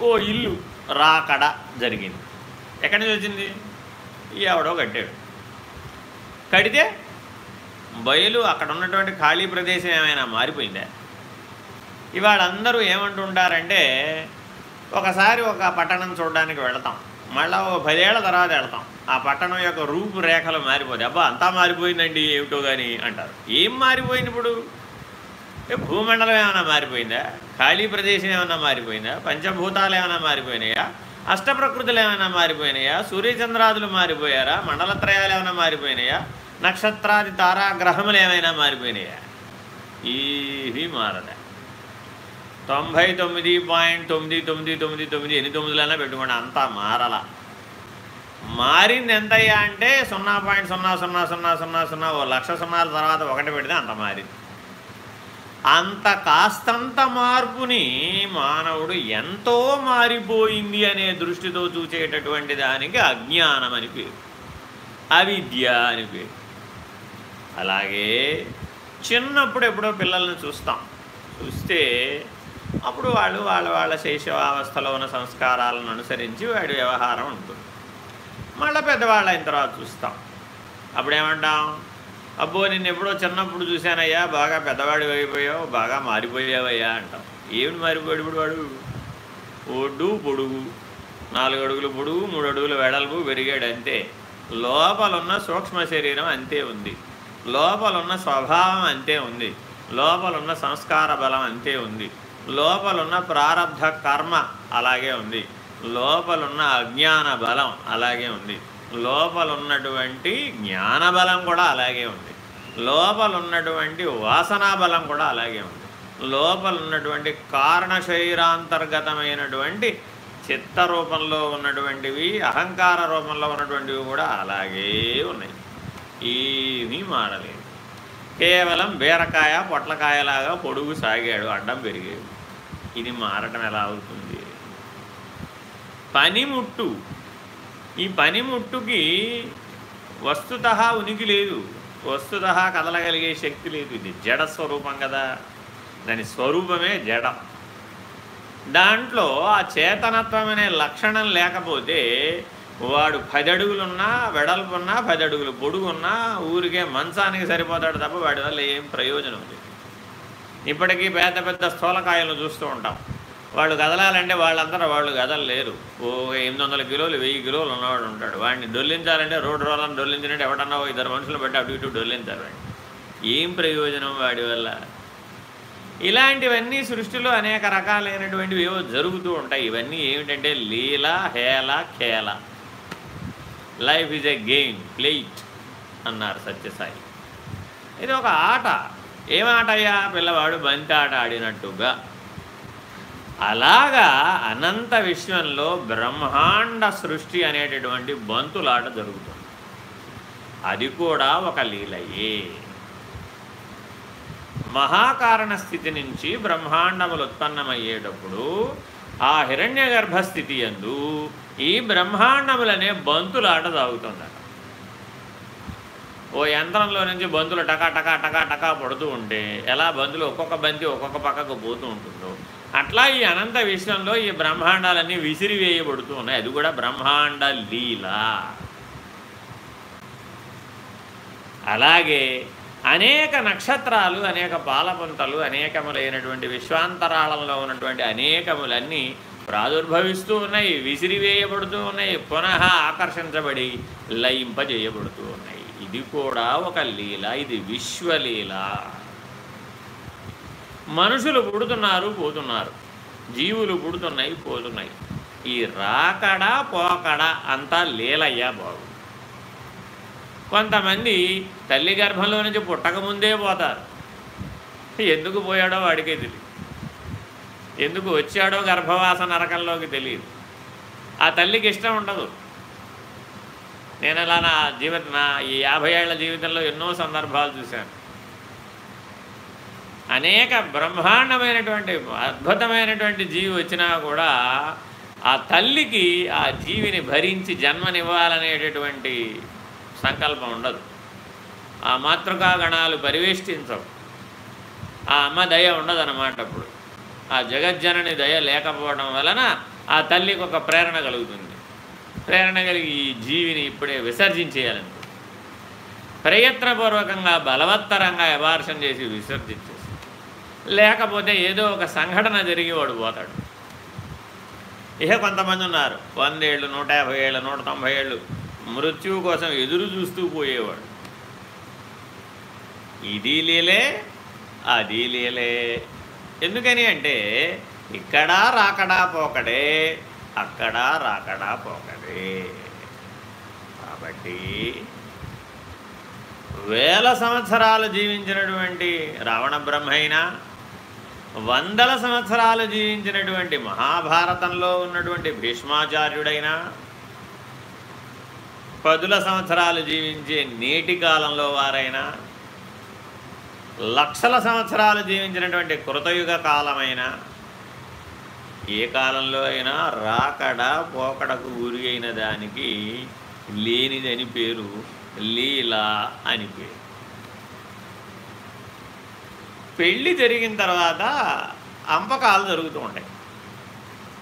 ఓ ఇల్లు రాకడ జరిగింది. ఎక్కడి నుంచి వచ్చింది? ఎవడో కట్టాడు. కడితే బయలు అక్కడ ఉన్నటువంటి ఖాళీ ప్రదేశం ఏమైనా మారిపోయిందా? ఇవాళ అందరూ ఏమంటుంటారంటే ఒకసారి ఒక పట్టణం చూడడానికి వెళతాం. మళ్ళీ ఓ పదేళ్ళ తర్వాత వెళ్తాం. ఆ పట్టణం యొక్క రూపురేఖలు మారిపోతాయి. అబ్బా అంతా మారిపోయిందండి ఏమిటో కానీ అంటారు. ఏం మారిపోయింది ఇప్పుడు? భూమండలం ఏమైనా మారిపోయిందా? ఖాళీ ప్రదేశం ఏమైనా మారిపోయిందా? పంచభూతాలు ఏమైనా మారిపోయినాయా? అష్టప్రకృతులు ఏమైనా మారిపోయినాయా? సూర్యచంద్రాదులు మారిపోయారా? మండలత్రయాలు ఏమైనా మారిపోయినాయా? నక్షత్రాది తారాగ్రహములు ఏమైనా మారిపోయినాయా? ఏవి మారదా తొంభై తొమ్మిది పాయింట్ తొమ్మిది తొమ్మిది తొమ్మిది తొమ్మిది ఎన్ని తొమ్మిదిలైనా పెట్టుకోండి. అంతా మారల. మారింది ఎంతయ్యా అంటే సున్నా పాయింట్ సున్నా సున్నా సున్నా సున్నా సున్నా ఓ లక్ష సున్నాల తర్వాత ఒకటి పెడితే అంత మారింది. అంత కాస్తంత మార్పుని మానవుడు ఎంతో మారిపోయింది అనే దృష్టితో చూసేటటువంటి దానికి అజ్ఞానం అని పేరు. అవిద్య అని పేరు. అలాగే చిన్నప్పుడు ఎప్పుడో పిల్లల్ని చూస్తాం. చూస్తే అప్పుడు వాళ్ళు వాళ్ళ వాళ్ళ శైశవావస్థలో ఉన్న సంస్కారాలను అనుసరించి వాడి వ్యవహారం ఉంటుంది. మళ్ళీ పెద్దవాళ్ళు అయిన తర్వాత చూస్తాం. అప్పుడేమంటాం? అబ్బో నిన్ను ఎప్పుడో చిన్నప్పుడు చూశానయ్యా బాగా పెద్దవాడు అయిపోయావు బాగా మారిపోయావయ్యా అంటాం. ఏమిటి మారిపోయాడు ఇప్పుడు వాడు? ఒడ్డు పొడుగు. నాలుగు అడుగులు పొడుగు మూడు అడుగులు వెడల్పు పెరిగాడు అంతే లోపలున్న సూక్ష్మ శరీరం అంతే ఉంది. లోపలున్న స్వభావం అంతే ఉంది. లోపలున్న సంస్కార బలం అంతే ఉంది. లోపలున్న ప్రారంధ కర్మ అలాగే ఉంది. లోపలున్న అజ్ఞాన బలం అలాగే ఉంది. లోపలున్నటువంటి జ్ఞాన బలం కూడా అలాగే ఉంది. లోపలున్నటువంటి వాసనా బలం కూడా అలాగే ఉంది. లోపలున్నటువంటి కారణ శరీరాంతర్గతమైనటువంటి చిత్త రూపంలో ఉన్నటువంటివి అహంకార రూపంలో ఉన్నటువంటివి కూడా అలాగే ఉన్నాయి. ఏమీ మారలేదు కేవలం బీరకాయ పొట్లకాయలాగా పొడుగు సాగాడు అడ్డం పెరిగాడు. ఇది మారటం ఎలా అవుతుంది? పనిముట్టు. ఈ పనిముట్టుకి వస్తుత ఉనికి లేదు. వస్తుత కదలగలిగే శక్తి లేదు. ఇది జడ స్వరూపం కదా. దాని స్వరూపమే జడం. దాంట్లో ఆ చేతనత్వం అనే లక్షణం లేకపోతే వాడు పది అడుగులున్నా వెడల్పున్నా పది అడుగులు పొడుగున్నా ఊరికే మంచానికి సరిపోతాడు తప్ప వాడి వల్ల ఏం ప్రయోజనం లేదు. ఇప్పటికీ పెద్ద పెద్ద స్థూలకాయలను చూస్తూ ఉంటాం. వాళ్ళు కదలాలంటే వాళ్ళంతా వాళ్ళు కదలలేరు ఓ ఎనిమిది వందల కిలోలు వెయ్యి కిలోలు ఉన్నవాడు ఉంటాడు. వాడిని డొల్లించాలంటే రోడ్డు రోలను డొల్లించినట్టు ఎవడన్నా ఇద్దరు మనుషులు పెట్టి అటు ఇటు డొల్లించారు వాడిని. ఏం ప్రయోజనం వాడి వల్ల? ఇలాంటివన్నీ సృష్టిలో అనేక రకాలైనటువంటివి ఏవో జరుగుతూ ఉంటాయి. ఇవన్నీ ఏమిటంటే లీల హేల ఖేల life is a game play it అన్నారు సత్యసాయి. ఇది ఒక ఆట. ఏమాటయ్యా పిల్లవాడు బంతి ఆట ఆడినట్టుగా. అలాగా అనంత విశ్వంలో బ్రహ్మాండ సృష్టి అనేటటువంటి బంతులాట జరుగుతుంది. అది కూడా ఒక లీలయే. మహాకారణ స్థితి నుంచి బ్రహ్మాండములు ఉత్పన్నమయ్యేటప్పుడు ఆ హిరణ్య గర్భస్థితి ఎందు ఈ బ్రహ్మాండములనే బంతులాట సాగుతుందట ఓ యంత్రంలో నుంచి బంతులు టకా టకా టకా టకా పడుతూ ఉంటే ఎలా బంతులు ఒక్కొక్క బంతి ఒక్కొక్క పక్కకు పోతూ ఉంటుందో అట్లా ఈ అనంత విశ్వంలో ఈ బ్రహ్మాండాలన్నీ విసిరివేయబడుతూ ఉన్నాయి. అది కూడా బ్రహ్మాండ లీల. అలాగే అనేక నక్షత్రాలు అనేక పాలపుంతలు అనేకములైనటువంటి విశ్వాంతరాళంలో ఉన్నటువంటి అనేకములన్నీ ప్రాదుర్భవిస్తూ ఉన్నాయి విసిరివేయబడుతూ ఉన్నాయి పునః ఆకర్షించబడి లయింపజేయబడుతూ ఉన్నాయి. ఇది కూడా ఒక లీల ఇది విశ్వలీల. మనుషులు పుడుతున్నారు పోతున్నారు. జీవులు పుడుతున్నాయి పోతున్నాయి. ఈ రాకడా పోకడా అంతా లీలయ్యా బాబు. కొంతమంది తల్లి గర్భంలో నుంచి పుట్టకముందే పోతారు. ఎందుకు పోయాడో వాడికే తెలియదు ఎందుకు వచ్చాడో గర్భవాస నరకంలోకి తెలియదు. ఆ తల్లికి ఇష్టం ఉండదు. నేను అలా నా జీవిత నా ఈ యాభై ఏళ్ళ జీవితంలో ఎన్నో సందర్భాలు చూశాను. అనేక బ్రహ్మాండమైనటువంటి అద్భుతమైనటువంటి జీవి వచ్చినా కూడా ఆ తల్లికి ఆ జీవిని భరించి జన్మనివ్వాలనేటటువంటి సంకల్పం ఉండదు. ఆ మాతృకా గణాలు పరివేష్టించవు. ఆ అమ్మ దయ ఉండదు అన్నమాట అప్పుడు. ఆ జగజ్జనని దయ లేకపోవడం వలన ఆ తల్లికి ఒక ప్రేరణ కలుగుతుంది. ప్రేరణ కలిగి ఈ జీవిని ఇప్పుడే విసర్జించేయాలని ప్రయత్నపూర్వకంగా బలవత్తరంగా అబార్షన్ చేసి విసర్జించేసి లేకపోతే ఏదో ఒక సంఘటన జరిగి వాడు పోతాడు. ఇక కొంతమంది ఉన్నారు. వందేళ్ళు నూట యాభై ఏళ్ళు నూట తొంభై ఏళ్ళు మృత్యువు కోసం ఎదురు చూస్తూ పోయేవాడు. ఇది లేలే అది లేలే. ఎందుకని అంటే ఇక్కడ రాకడా పోకడే అక్కడ రాకడా పోకడే. కాబట్టి వేల సంవత్సరాలు జీవించినటువంటి రావణ బ్రహ్మైనా వందల సంవత్సరాలు జీవించినటువంటి మహాభారతంలో ఉన్నటువంటి భీష్మాచార్యుడైనా పదుల సంవత్సరాలు జీవించే నేటి కాలంలో వారైనా లక్షల సంవత్సరాలు జీవించినటువంటి కృతయుగ కాలమైన ఏ కాలంలో అయినా రాకడ పోకడకు గురి అయిన దానికి లేనిదని పేరు లీలా అని పేరు. పెళ్ళి జరిగిన తర్వాత అంపకాలు జరుగుతూ ఉంటాయి.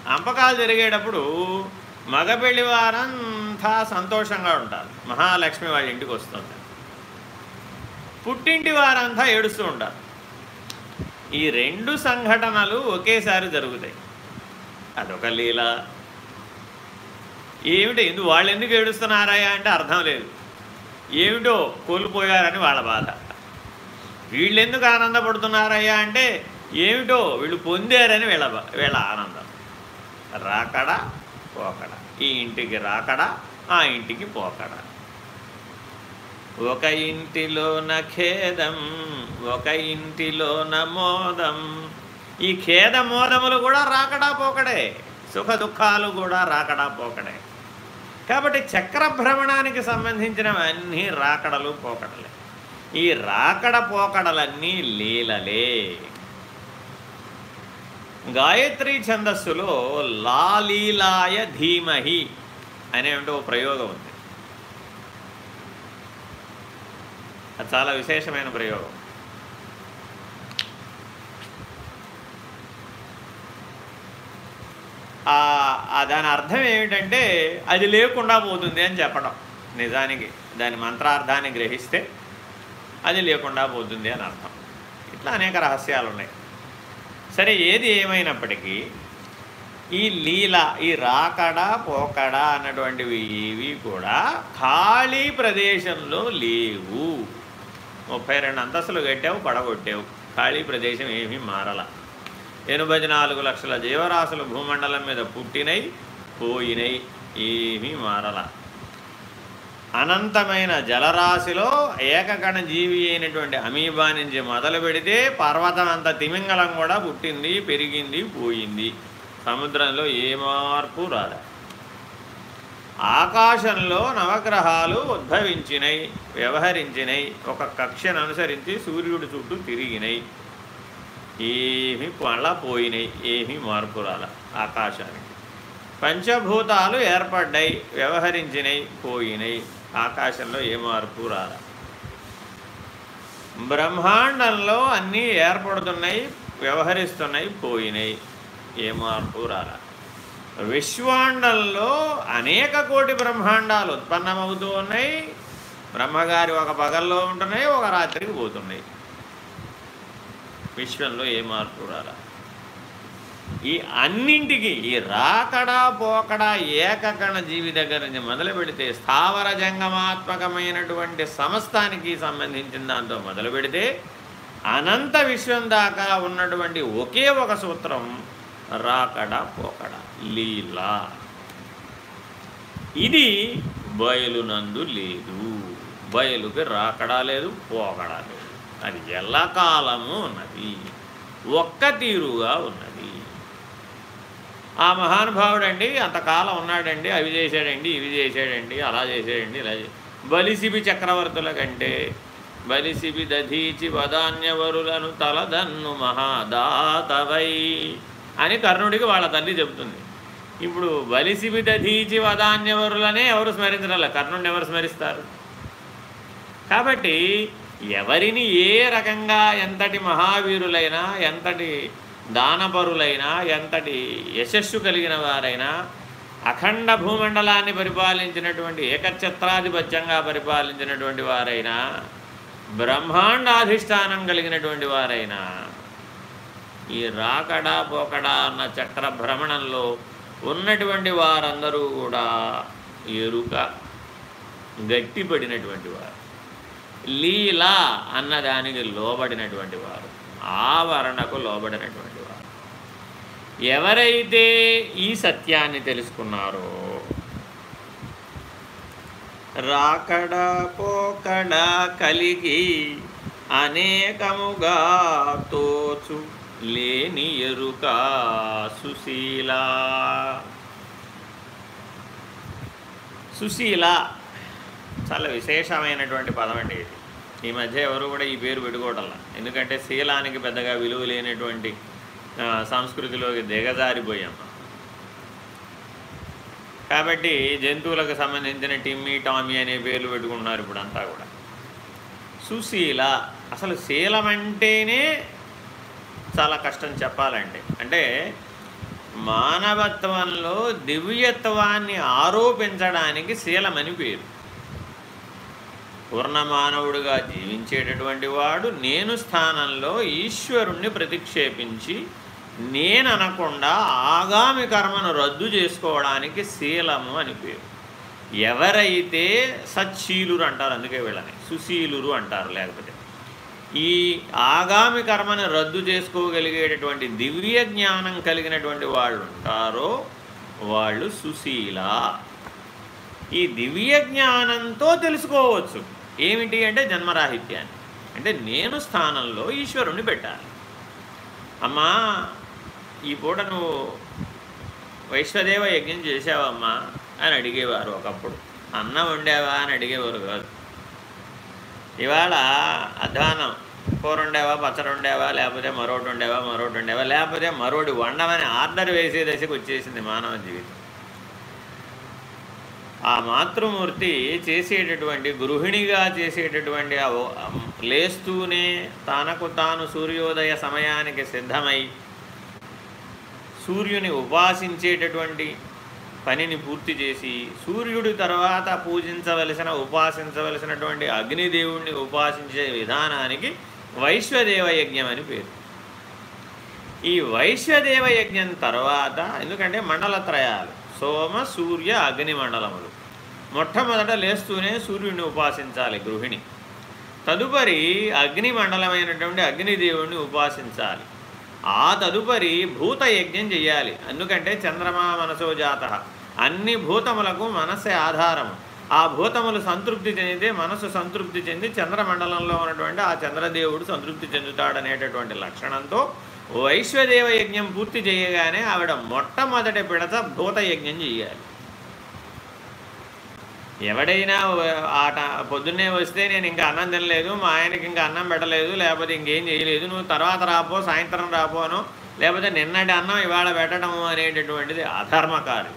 అంపకాలు జరిగేటప్పుడు మగ పెళ్ళి వారంతా సంతోషంగా ఉంటారు. మహాలక్ష్మి వాళ్ళ ఇంటికి వస్తుంది పుట్టింటి వారంతా ఏడుస్తూ ఉంటారు. ఈ రెండు సంఘటనలు ఒకేసారి జరుగుతాయి. అదొక లీల. ఏమిటి? ఎందుకు వాళ్ళు ఎందుకు ఏడుస్తున్నారాయా అంటే అర్థం లేదు. ఏమిటో కోల్పోయారని వాళ్ళ బాధ. వీళ్ళు ఎందుకు ఆనందపడుతున్నారయ్యా అంటే ఏమిటో వీళ్ళు పొందారని వీళ్ళ వీళ్ళ ఆనందం. రాకడా పోకడ? ఈ ఇంటికి రాకడా? ఆ ఇంటికి పోకడ? ఒక ఇంటిలోన ఖేదం ఒక ఇంటిలోన మోదం. ఈ ఖేద మోదములు కూడా రాకడా పోకడే సుఖ దుఃఖాలు కూడా రాకడా పోకడే. కాబట్టి చక్ర భ్రమణానికి సంబంధించినవన్నీ రాకడలు పోకడలే. ఈ రాకడ పోకడలన్నీ లీలలే. గాయత్రి ఛందస్సులో లాలీలాయ ధీమహి అనే ఓ ప్రయోగం ఉంది. అది చాలా విశేషమైన ప్రయోగం. దాని అర్థం ఏమిటంటే అది లేకుండా పోతుంది అని చెప్పడం నిజానికి దాని మంత్రార్థాన్ని గ్రహిస్తే అది లేకుండా పోతుంది అని అర్థం. ఇట్లా అనేక రహస్యాలు ఉన్నాయి సరే ఏది ఏమైనప్పటికీ ఈ లీల ఈ రాకడ పోకడ అన్నటువంటివి ఇవి కూడా ఖాళీ ప్రదేశంలో లేవు. ముప్పై రెండు అంతస్తులు కట్టావు పడగొట్టావు. ఖాళీ ప్రదేశం ఏమీ మారల. ఎనభై నాలుగు లక్షల జీవరాశులు భూమండలం మీద పుట్టినై పోయినై ఏమీ మారల. అనంతమైన జలరాశిలో ఏకగణ జీవి అయినటువంటి అమీబా నుంచి మొదలు పెడితే పర్వతం అంత తిమింగలం కూడా పుట్టింది పెరిగింది పోయింది. సముద్రంలో ఏ మార్పు రాదు ఆకాశంలో నవగ్రహాలు ఉద్భవించినై వ్యవహరించినై ఒక కక్షను అనుసరించి సూర్యుడు చుట్టూ తిరిగినై. ఏమి మళ్ళా పోయినాయి ఏమీ మార్పు రాల ఆకాశానికి. పంచభూతాలు ఏర్పడ్డాయి వ్యవహరించినై పోయినాయి ఆకాశంలో ఏ మార్పు రాల? బ్రహ్మాండంలో అన్నీ ఏర్పడుతున్నాయి వ్యవహరిస్తున్నాయి పోయినాయి ఏ మార్పు రాల? విశ్వాండంలో అనేక కోటి బ్రహ్మాండాలు ఉత్పన్నమవుతూ ఉన్నాయి. బ్రహ్మగారి ఒక పగల్లో ఉంటున్నాయి ఒక రాత్రికి పోతున్నాయి. విశ్వంలో ఏ మార్పు ఈ అన్నింటికి ఈ రాకడా పోకడా ఏకకణ జీవి దగ్గర నుంచి మొదలు పెడితే స్థావర జంగమాత్మకమైనటువంటి సమస్తానికి సంబంధించిన దాంతో మొదలు పెడితే అనంత విశ్వం దాకా ఉన్నటువంటి ఒకే ఒక సూత్రం రాకడ పోకడ. లీలా. ఇది బయలునందు లేదు. బయలుకి రాకడా లేదు పోకడా లేదు. అది ఎల్లకాలము ఉన్నది. ఒక్క తీరుగా ఉన్నది. ఆ మహానుభావుడండి అంతకాలం ఉన్నాడండి అవి చేశాడండి ఇవి చేశాడండి అలా చేశాడండి ఇలా బలిసిబి చక్రవర్తుల కంటే బలిసిబి దధీచి వదాన్యవరులను తలదన్ను మహాదాతవై అని కర్ణుడికి వాళ్ళ తల్లి చెబుతుంది. ఇప్పుడు బలిసిబి దధీచి వదాన్యవరులనే ఎవరు స్మరించడం కర్ణుడిని ఎవరు స్మరిస్తారు? కాబట్టి ఎవరిని ఏ రకంగా ఎంతటి మహావీరులైనా ఎంతటి దానపరులైనా ఎంతటి యశస్సు కలిగిన వారైనా అఖండ భూమండలాన్ని పరిపాలించినటువంటి ఏకఛత్రాధిపత్యంగా పరిపాలించినటువంటి వారైనా బ్రహ్మాండాధిష్టానం కలిగినటువంటి వారైనా ఈ రాకడా పోకడా అన్న చక్ర భ్రమణంలో ఉన్నటువంటి వారందరూ కూడా ఎరుక గట్టిపడినటువంటి వారు. లీలా అన్నదానికి లోబడినటువంటి వారు. ఆవరణకు లోబడినటువంటి వారు. ఎవరైతే ఈ సత్యాన్ని తెలుసుకున్నారో రాకడా పోకడా కలిగి అనేకముగా తోచు లేని ఎరుక సుశీల. సుశీల చాలా విశేషమైనటువంటి పదం అండి ఇది. ఈ మధ్య ఎవరు కూడా ఈ పేరు పెట్టుకోవటంలా ఎందుకంటే శీలానికి పెద్దగా విలువ లేనటువంటి సంస్కృతిలోకి దిగజారిపోయాం. కాబట్టి జంతువులకు సంబంధించిన టిమ్మీ టామీ అనే పేర్లు పెట్టుకుంటున్నారు ఇప్పుడు అంతా కూడా. సుశీల అసలు శీలం అంటేనే చాలా కష్టం చెప్పాలంటే. అంటే మానవత్వంలో దివ్యత్వాన్ని ఆరోపించడానికి శీలమని పేరు. పూర్ణమానవుడుగా జీవించేటటువంటి వాడు నేను స్థానంలో ఈశ్వరుణ్ణి ప్రతిక్షేపించి నేననకుండా ఆగామి కర్మను రద్దు చేసుకోవడానికి శీలము అని పేరు. ఎవరైతే సచ్చీలురు అంటారు అందుకే వీళ్ళని సుశీలురు అంటారు లేకపోతే ఈ ఆగామి కర్మను రద్దు చేసుకోగలిగేటటువంటి దివ్య జ్ఞానం కలిగినటువంటి వాళ్ళు ఉంటారో వాళ్ళు సుశీల. ఈ దివ్య జ్ఞానంతో తెలుసుకోవచ్చు. ఏమిటి అంటే జన్మరాహిత్యాన్ని. అంటే నేను స్థానంలో ఈశ్వరుణ్ణి పెట్టాలి. అమ్మా ఈ పూట నువ్వు వైశ్వదేవ యజ్ఞం చేసావమ్మా అని అడిగేవారు ఒకప్పుడు. అన్నం వండావా అని అడిగేవారు కాదు. ఇవాళ అధ్వానం. కూర ఉండేవా పచ్చడి ఉండేవా లేకపోతే మరోటి ఉండేవా మరోటి ఉండేవా లేకపోతే మరోటి వండమని ఆర్డర్ వేసే దశకు వచ్చేసింది మానవ జీవితం. ఆ మాతృమూర్తి చేసేటటువంటి గృహిణిగా చేసేటటువంటి లేస్తూనే తనకు తాను సూర్యోదయ సమయానికి సిద్ధమై సూర్యుని ఉపాసించేటటువంటి పనిని పూర్తి చేసి సూర్యుడి తర్వాత పూజించవలసిన ఉపాసించవలసినటువంటి అగ్నిదేవుణ్ణి ఉపాసించే విధానానికి వైశ్వదేవ యజ్ఞం అని పేరు. ఈ వైశ్వదేవ యజ్ఞం తర్వాత ఎందుకంటే మండలత్రయాలు సోమ సూర్య అగ్ని మండలములు. మొట్టమొదట లేస్తూనే సూర్యుడిని ఉపాసించాలి గృహిణి. తదుపరి అగ్ని మండలమైనటువంటి అగ్నిదేవుణ్ణి ఉపాసించాలి. ఆ తదుపరి భూత యజ్ఞం చెయ్యాలి ఎందుకంటే చంద్రమా మనసో జాత. అన్ని భూతములకు మనస్సే ఆధారము. ఆ భూతములు సంతృప్తి చెందితే మనసు సంతృప్తి చెంది చంద్రమండలంలో ఉన్నటువంటి ఆ చంద్రదేవుడు సంతృప్తి చెందుతాడనేటటువంటి లక్షణంతో వైశ్వదేవ యజ్ఞం పూర్తి చేయగానే ఆవిడ మొట్టమొదటి పిడత భూత యజ్ఞం చేయాలి. ఎవడైనా ఆట పొద్దున్నే వస్తే నేను ఇంకా అన్నం తినలేదు మా ఆయనకి ఇంకా అన్నం పెట్టలేదు లేకపోతే ఇంకేం చేయలేదు నువ్వు తర్వాత రాపో సాయంత్రం రాపోను లేకపోతే నిన్నటి అన్నం ఇవాళ పెట్టడము అనేటటువంటిది అధర్మ కార్యం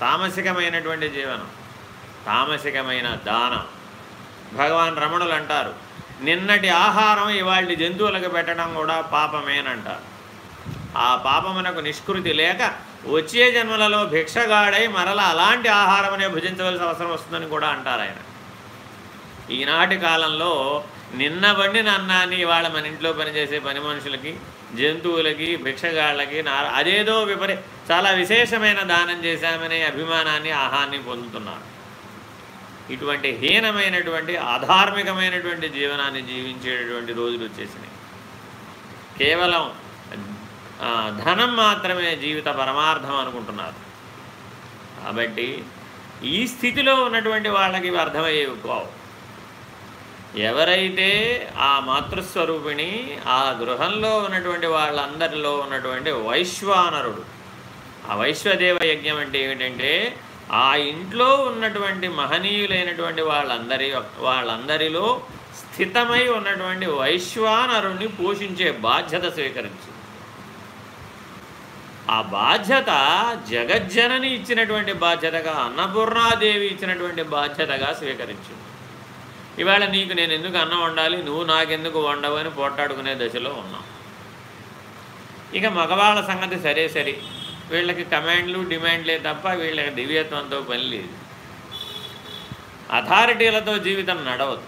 తామసికమైనటువంటి జీవనం. తామసికమైన దానం. భగవాన్ రమణులు అంటారు నిన్నటి ఆహారం ఇవాళ జంతువులకు పెట్టడం కూడా పాపమేనంటారు. ఆ పాపమునకు నిష్కృతి లేక వచ్చే జన్మలలో భిక్షగాడై మరల అలాంటి ఆహారమనే భుజించవలసిన అవసరం వస్తుందని కూడా అంటారు ఆయన. ఈనాటి కాలంలో నిన్న వండిన అన్నాన్ని ఇవాళ మన ఇంట్లో పనిచేసే పని మనుషులకి జంతువులకి భిక్షగాళ్ళకి నా అదేదో విపరీ చాలా విశేషమైన దానం చేశామనే అభిమానాన్ని ఆహాన్ని పొందుతున్నారు. ఇటువంటి హీనమైనటువంటి ఆధార్మికమైనటువంటి జీవనాన్ని జీవించేటటువంటి రోజులు వచ్చేసినాయి. కేవలం ధనం మాత్రమే జీవిత పరమార్థం అనుకుంటున్నారు. కాబట్టి ఈ స్థితిలో ఉన్నటువంటి వాళ్ళకి అర్థమయ్యేవి కావు ఎవరైతే ఆ మాతృస్వరూపిణి ఆ గృహంలో ఉన్నటువంటి వాళ్ళందరిలో ఉన్నటువంటి వైశ్వానరుడు ఆ వైశ్వదేవ యజ్ఞం అంటే ఏమిటంటే ఆ ఇంట్లో ఉన్నటువంటి మహనీయులైనటువంటి వాళ్ళందరి వాళ్ళందరిలో స్థితమై ఉన్నటువంటి వైశ్వానరుణ్ణి పోషించే బాధ్యత స్వీకరించింది. ఆ బాధ్యత జగజ్జనని ఇచ్చినటువంటి బాధ్యతగా అన్నపూర్ణాదేవి ఇచ్చినటువంటి బాధ్యతగా స్వీకరించింది. ఇవాళ నీకు నేను ఎందుకు అన్నం వండాలి? నువ్వు నాకెందుకు వండవు అని పోట్లాడుకునే దశలో ఉన్నాం ఇక మగవాళ్ళ సంగతి సరే సరే వీళ్ళకి కమాండ్లు డిమాండ్లే తప్ప వీళ్ళకి దివ్యత్వంతో పని లేదు. అథారిటీలతో జీవితం నడవదు.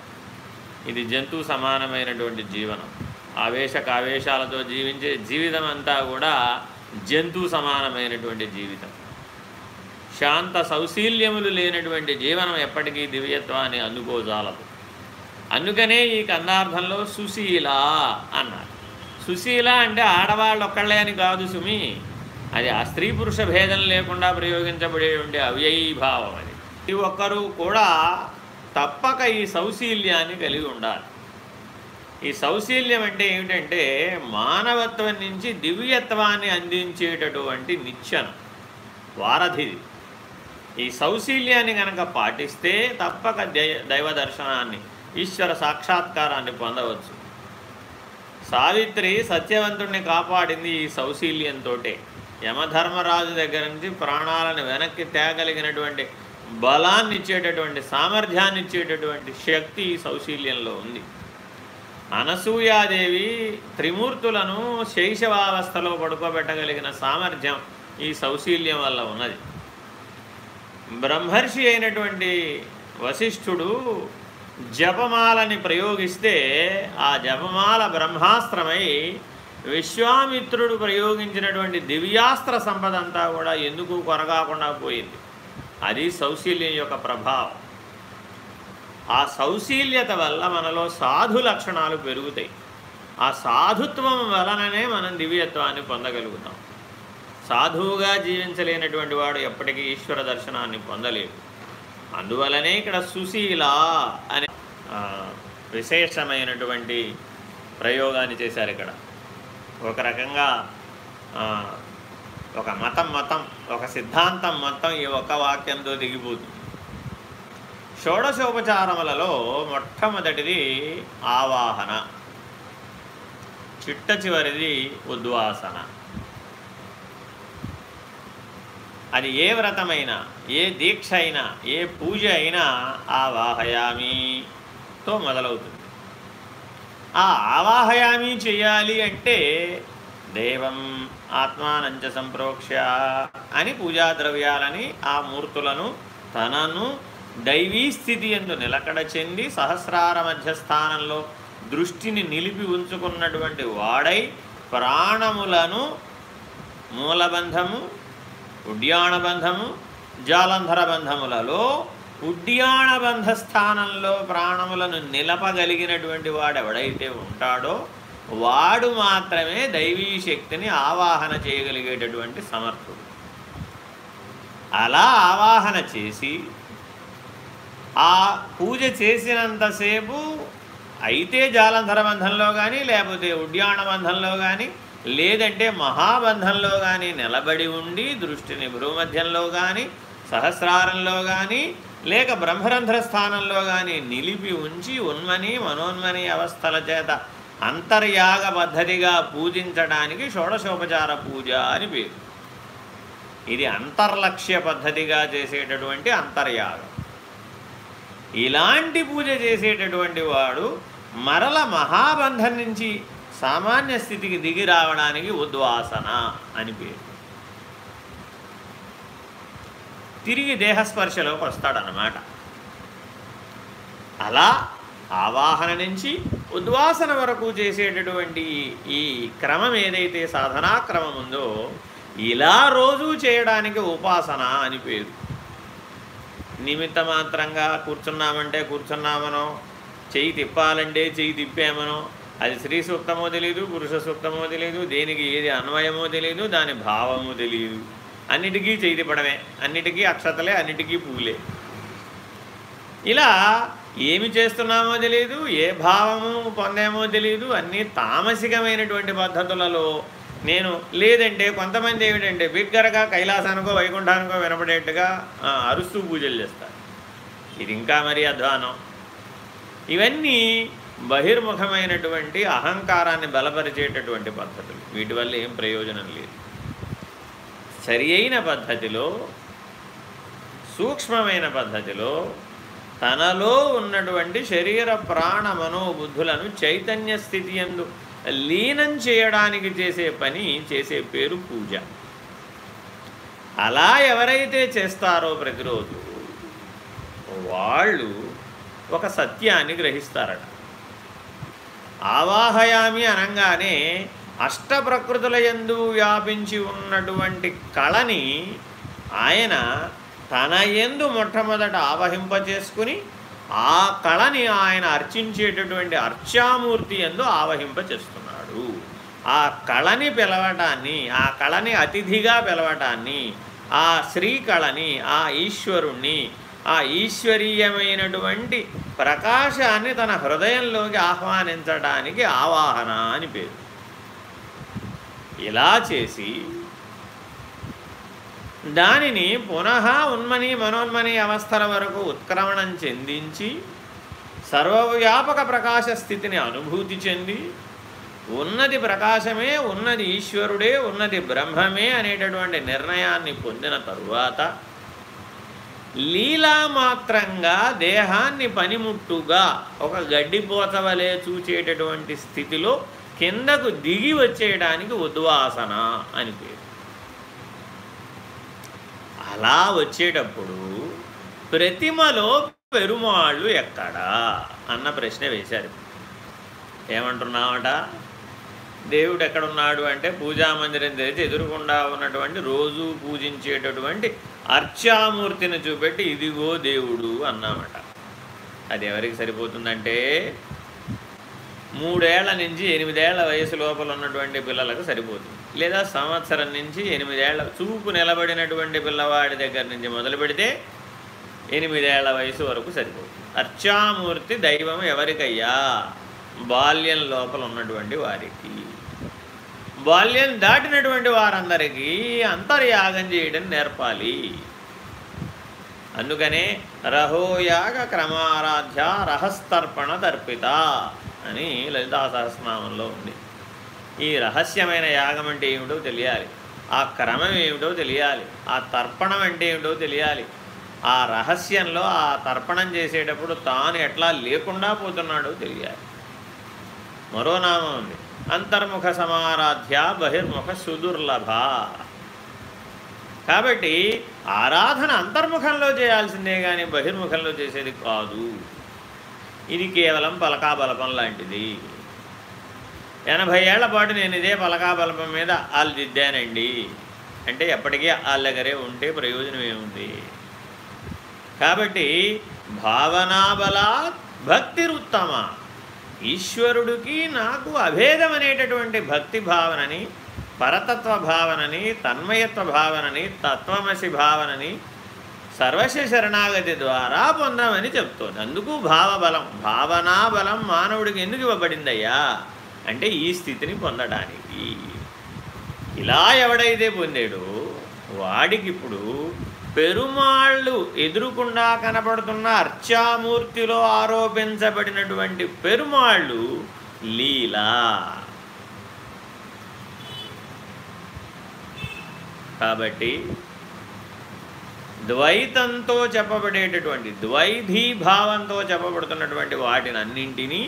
ఇది జంతు సమానమైనటువంటి జీవనం. ఆవేశ కావేశాలతో జీవించే జీవితం అంతా కూడా జంతు సమానమైనటువంటి జీవితం. శాంత సౌశీల్యములు లేనటువంటి జీవనం ఎప్పటికీ దివ్యత్వాన్ని అందుకోజాలదు అందుకనే ఈ కందార్థంలో సుశీల అన్నారు. సుశీల అంటే ఆడవాళ్ళు ఒక్కళ్ళే అని కాదు సుమి. అది ఆ స్త్రీ పురుష భేదం లేకుండా ప్రయోగించబడేటువంటి అవ్యయీభావం అది. ప్రతి ఒక్కరూ కూడా తప్పక ఈ సౌశీల్యాన్ని కలిగి ఉండాలి. ఈ సౌశీల్యం అంటే ఏమిటంటే మానవత్వం నుంచి దివ్యత్వాన్ని అందించేటటువంటి నిత్యం వారధిది. ఈ సౌశీల్యాన్ని కనుక పాటిస్తే తప్పక దైవ దర్శనాన్ని ఈశ్వర సాక్షాత్కారాన్ని పొందవచ్చు. సావిత్రి సత్యవంతుణ్ణి కాపాడింది ఈ సౌశీల్యంతో యమధర్మరాజు దగ్గర నుంచి ప్రాణాలను వెనక్కి తేగలిగినటువంటి బలాన్ని ఇచ్చేటటువంటి సామర్థ్యాన్ని ఇచ్చేటటువంటి శక్తి సౌశీల్యంలో ఉంది. అనసూయాదేవి త్రిమూర్తులను శైశవావస్థలో పడుకోబెట్టగలిగిన సామర్థ్యం ఈ సౌశీల్యం వల్ల ఉన్నది. బ్రహ్మర్షి అయినటువంటి వశిష్ఠుడు జపమాలని ప్రయోగిస్తే ఆ జపమాల బ్రహ్మాస్త్రమై విశ్వామిత్రుడు ప్రయోగించినటువంటి దివ్యాస్త్ర సంపద అంతా కూడా ఎందుకు కొరగాకుండా పోయింది? అది సౌశీల్యం యొక్క ప్రభావం. ఆ సౌశీల్యత వల్ల మనలో సాధు లక్షణాలు పెరుగుతాయి. ఆ సాధుత్వం వలననే మనం దివ్యత్వాన్ని పొందగలుగుతాం. సాధువుగా జీవించలేనటువంటి వాడు ఎప్పటికీ ఈశ్వర దర్శనాన్ని పొందలేడు. అందువలనే ఇక్కడ సుశీల అనే విశేషమైనటువంటి ప్రయోగాన్ని చేశారు ఇక్కడ. ఒక రకంగా ఒక మతం మతం ఒక సిద్ధాంతం మొత్తం ఈ ఒక్క వాక్యంతో దిగిపోతుంది. షోడశోపచారములలో మొట్టమొదటిది ఆవాహన. చిట్ట చివరిది ఉద్వాసన. అది ఏ వ్రతమైనా ఏ దీక్ష అయినా ఏ పూజ అయినా ఆవాహయామితో మొదలవుతుంది. ఆ ఆవాహయామి చేయాలి అంటే దేవం ఆత్మానంచ సంప్రోక్ష అని పూజా ద్రవ్యాలని ఆ మూర్తులను తనను దైవీ స్థితి ఎందు నిలకడ చెంది సహస్రార మధ్యస్థానంలో దృష్టిని నిలిపి ఉంచుకున్నటువంటి వాడై ప్రాణములను మూలబంధము ఉడ్యాణబంధము జాలంధర బంధములలో ఉడ్యాణబంధ స్థానంలో ప్రాణములను నిలపగలిగినటువంటి వాడు ఎవడైతే ఉంటాడో వాడు మాత్రమే దైవీ శక్తిని ఆవాహన చేయగలిగేటటువంటి సమర్థుడు. అలా ఆవాహన చేసి ఆ పూజ చేసినంతసేపు అయితే జాలంధర బంధంలో కానీ లేకపోతే ఉడ్యాణ బంధంలో కానీ లేదంటే మహాబంధంలో కానీ నిలబడి ఉండి దృష్టిని భూమధ్యంలో కానీ సహస్రారంలో కానీ లేక బ్రహ్మరంధ్ర స్థానంలో కానీ నిలిపి ఉంచి ఉన్మని మనోన్మని అవస్థల చేత అంతర్యాగ పద్ధతిగా పూజించడానికి షోడశోపచార పూజ అని పేరు. ఇది అంతర్లక్ష్య పద్ధతిగా చేసేటటువంటి అంతర్యాగం. ఇలాంటి పూజ చేసేటటువంటి వాడు మరల మహాబంధం నుంచి సామాన్య స్థితికి దిగి రావడానికి ఉద్వాసన అని పేరు. తిరిగి దేహస్పర్శలోకి వస్తాడనమాట అలా ఆవాహన నుంచి ఉద్వాసన వరకు చేసేటటువంటి ఈ క్రమం ఏదైతే సాధనా క్రమం ఉందో ఇలా రోజు చేయడానికి ఉపాసన అని పేరు. నిమిత్త మాత్రంగా కూర్చున్నామంటే కూర్చున్నామనో చెయ్యి తిప్పాలంటే చెయ్యి తిప్పామనో అది స్త్రీ సూక్తమో తెలియదు పురుష సూక్తమో తెలియదు దేనికి ఏది అన్వయమో తెలియదు దాని భావము తెలియదు అన్నిటికీ చేయి అన్నిటికీ అక్షతలే అన్నిటికీ పూలే ఇలా ఏమి చేస్తున్నామో తెలియదు ఏ భావము పొందామో తెలియదు అన్నీ తామసికమైనటువంటి పద్ధతులలో నేను లేదంటే కొంతమంది ఏమిటంటే బిగ్గరగా కైలాసానికో వైకుంఠానికో వినపడేట్టుగా అరుస్తూ పూజలు చేస్తారు. ఇది ఇంకా మరీ అధ్వానం. ఇవన్నీ బహిర్ముఖమైనటువంటి అహంకారాన్ని బలపరిచేటటువంటి పద్ధతులు. వీటి వల్ల ఏం ప్రయోజనం లేదు. సరి అయిన పద్ధతిలో సూక్ష్మమైన పద్ధతిలో తనలో ఉన్నటువంటి శరీర ప్రాణ మనోబుద్ధులను చైతన్య స్థితి ఎందు లీనం చేయడానికి చేసే పని చేసే పేరు పూజ. అలా ఎవరైతే చేస్తారో ప్రతిరోజు వాళ్ళు ఒక సత్యాన్ని గ్రహిస్తారట. ఆవాహయామి అనగానే అష్ట ప్రకృతుల ఎందు వ్యాపించి ఉన్నటువంటి కళని ఆయన తన ఎందు మొట్టమొదట ఆవహింపచేసుకుని ఆ కళని ఆయన అర్చించేటటువంటి అర్చామూర్తి ఎందు ఆవహింపచేస్తున్నాడు ఆ కళని పిలవటాన్ని ఆ కళని అతిథిగా పిలవటాన్ని ఆ శ్రీ కళని ఆ ఈశ్వరుణ్ణి ఆ ఈశ్వరీయమైనటువంటి ప్రకాశాన్ని తన హృదయంలోకి ఆహ్వానించడానికి ఆవాహన అని పేరు. ఇలా చేసి దానిని పునః ఉన్మని మనోన్మని అవస్థల వరకు ఉత్క్రమణం చెందించి సర్వవ్యాపక ప్రకాశ స్థితిని అనుభూతి చెంది ఉన్నది ప్రకాశమే ఉన్నది ఈశ్వరుడే ఉన్నది బ్రహ్మమే అనేటటువంటి నిర్ణయాన్ని పొందిన తరువాత లీలామాత్రంగా దేహాన్ని పనిముట్టుగా ఒక గడ్డిపోత వలె చూచేటటువంటి స్థితిలో కిందకు దిగి వచ్చేయడానికి ఉద్వాసన అని పేరు. అలా వచ్చేటప్పుడు ప్రతిమలో పెరుమాళ్ళు ఎక్కడా అన్న ప్రశ్న వేశారు. ఏమంటున్నామట దేవుడు ఎక్కడున్నాడు అంటే పూజామందిరం తెరిచి ఎదురుకుండా ఉన్నటువంటి రోజు పూజించేటటువంటి అర్చామూర్తిని చూపెట్టి ఇదిగో దేవుడు అన్నామట. అది ఎవరికి సరిపోతుందంటే మూడేళ్ళ నుంచి ఎనిమిదేళ్ళ వయసు లోపల ఉన్నటువంటి పిల్లలకు సరిపోతుంది లేదా సంవత్సరం నుంచి ఎనిమిదేళ్ళ చూపు నిలబడినటువంటి పిల్లవాడి దగ్గర నుంచి మొదలు పెడితే ఎనిమిదేళ్ళ వయసు వరకు సరిపోతుంది అర్చామూర్తి దైవం ఎవరికయ్యా? బాల్యం లోపల ఉన్నటువంటి వారికి. బాల్యం దాటినటువంటి వారందరికీ అంతర్యాగం చేయడం నేర్పాలి. అందుకనే రహోయాగ క్రమారాధ్య రహస్తర్పణ తర్పిత. అని లలితా సహస్రనామంలో ఉంది. ఈ రహస్యమైన యాగం అంటే ఏమిటో తెలియాలి. ఆ క్రమం ఏమిటో తెలియాలి. ఆ తర్పణం అంటే ఏమిటో తెలియాలి. ఆ రహస్యంలో ఆ తర్పణం చేసేటప్పుడు తాను ఎట్లా లేకుండా పోతున్నాడో తెలియాలి. మరో నామం ఉంది. అంతర్ముఖ సమారాధ్య బహిర్ముఖ సుదుర్లభ. కాబట్టి ఆరాధన అంతర్ముఖంలో చేయాల్సిందే కానీ బహిర్ముఖంలో చేసేది కాదు. ఇది కేవలం పలకాబలపం లాంటిది. ఎనభై ఏళ్ళ పాటు నేను ఇదే పలకాబలపం మీద దిద్దానండి అంటే ఎప్పటికీ దగ్గరే ఉంటే ప్రయోజనం ఏముంది? కాబట్టి భావనాబలాత్ భక్తిరుత్తమ. ఈశ్వరుడికి నాకు అభేదమనేటటువంటి భక్తి భావనని పరతత్వ భావనని తన్మయత్వ భావనని తత్వమసి భావనని సర్వస్వ శరణాగతి ద్వారా పొందామని చెప్తోంది. అందుకు భావబలం భావనా బలం మానవుడికి ఎందుకు ఇవ్వబడిందయ్యా? అంటే ఈ స్థితిని పొందడానికి. ఇలా ఎవడైతే పొందాడో వాడికి ఇప్పుడు పెరుమాళ్ళు ఎదురుకుండా కనపడుతున్న అర్చామూర్తిలో ఆరోపించబడినటువంటి పెరుమాళ్ళు లీలా. కాబట్టి ద్వైతంతో చెప్పబడేటటువంటి ద్వైధీ భావంతో చెప్పబడుతున్నటువంటి వాటిని అన్నింటినీ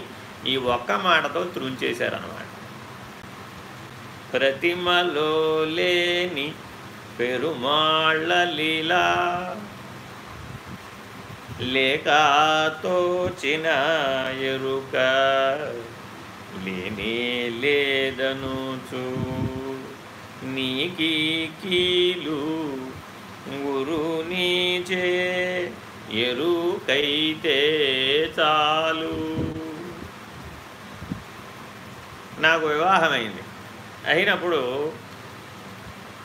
ఈ ఒక్క మాటతో త్రుంచేశారనమాట ప్రతిమలో లేని పెరుమాళ్ళ లీలా లేకాతోచిన ఎరుక లేనే లేదనుచు నీకీ కీలు గురు నీచే ఎరుకైతే చాలు. నాకు వివాహమైంది. అయినప్పుడు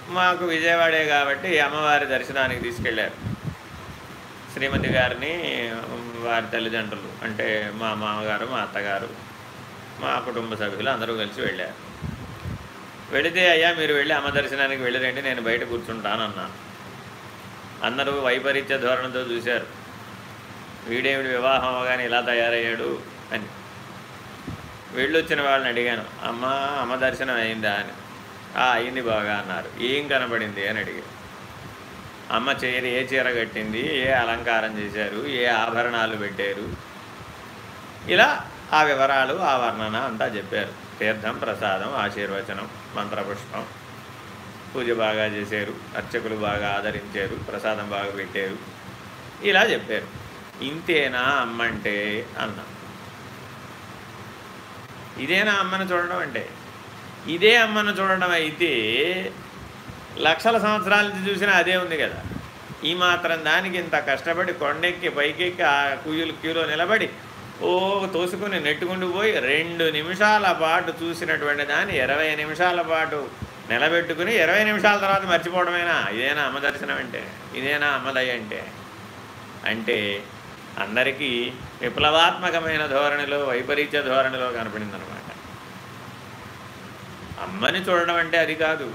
మాకు విజయవాడే కాబట్టి అమ్మవారి దర్శనానికి తీసుకెళ్ళారు. శ్రీమతి గారిని వారి తల్లిదండ్రులు అంటే మా మామగారు మా అత్తగారు మా కుటుంబ సభ్యులు అందరూ కలిసి వెళ్ళారు. వెళితే అయ్యా మీరు వెళ్ళి అమ్మ దర్శనానికి వెళ్ళరంటే నేను బయట కూర్చుంటానన్నాను. అందరూ వైపరీత్య ధోరణితో చూశారు. వీడేమిటి వివాహం అవగానే ఇలా తయారయ్యాడు అని. వెళ్ళొచ్చిన వాళ్ళని అడిగాను. అమ్మ అమ్మ దర్శనం అయిందా అని. అయింది బాగా అన్నారు. ఏం కనబడింది అని అడిగారు అమ్మ చీర ఏ చీర కట్టింది? ఏ అలంకారం చేశారు? ఏ ఆభరణాలు పెట్టారు? ఇలా ఆ వివరాలు ఆ వర్ణన అంతా చెప్పారు. తీర్థం ప్రసాదం ఆశీర్వచనం మంత్రపుష్పం పూజ బాగా చేశారు అర్చకులు బాగా ఆదరించారు ప్రసాదం బాగా పెట్టారు. ఇలా చెప్పారు. ఇంతేనా అమ్మంటే అన్నా. ఇదేనా అమ్మను చూడడం అంటే? ఇదే అమ్మను చూడడం అయితే లక్షల సంవత్సరాల నుంచి చూసినా అదే ఉంది కదా. ఈ మాత్రం దానికి ఇంత కష్టపడి కొండెక్కి పైకెక్కి ఆ కుయ్యలు క్యూలో నిలబడి ఓ తోసుకుని నెట్టుకుంటూ పోయి రెండు నిమిషాల పాటు చూసినటువంటి దాన్ని ఇరవై నిమిషాల పాటు నిలబెట్టుకుని ఇరవై నిమిషాల తర్వాత మర్చిపోవడమేనా? ఇదేనా అమ్మ దర్శనం అంటే? ఇదేనా అమ్మదయ్య అంటే? అంటే అందరికీ విప్లవాత్మకమైన ధోరణిలో వైపరీత్య ధోరణిలో కనపడిందనమాట అమ్మని చూడడం అంటే అది కాదు.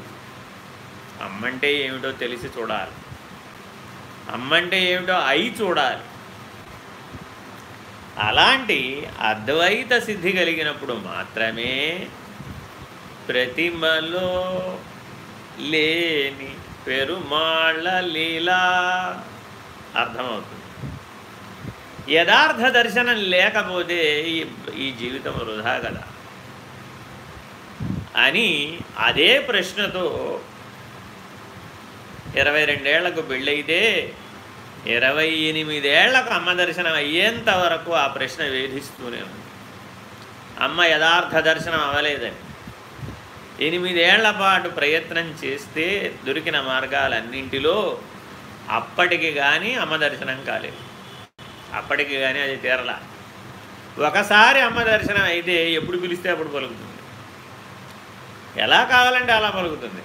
అమ్మంటే ఏమిటో తెలిసి చూడాలి. అమ్మంటే ఏమిటో అయి చూడాలి. అలాంటి అద్వైత సిద్ధి కలిగినప్పుడు మాత్రమే ప్రతిమలో లేని పెరుమాళ్ళ లీలా. అర్థమవుతుంది. యథార్థ దర్శనం లేకపోతే ఈ ఈ జీవితం వృధా కదా. అని అదే ప్రశ్నతో ఇరవై రెండేళ్ళకు పెళ్ళైతే ఇరవై ఎనిమిదేళ్ళకు అమ్మ దర్శనం అయ్యేంత వరకు ఆ ప్రశ్న వేధిస్తూనే ఉంది. అమ్మ యథార్థ దర్శనం అవ్వలేదని. ఎనిమిదేళ్ళ పాటు ప్రయత్నం చేస్తే దొరికిన మార్గాలన్నింటిలో అప్పటికి కానీ అమ్మ దర్శనం కాలేదు. అప్పటికి కానీ అది తీరల. ఒకసారి అమ్మ దర్శనం అయితే ఎప్పుడు పిలిస్తే అప్పుడు పలుకుతుంది. ఎలా కావాలంటే అలా పలుకుతుంది.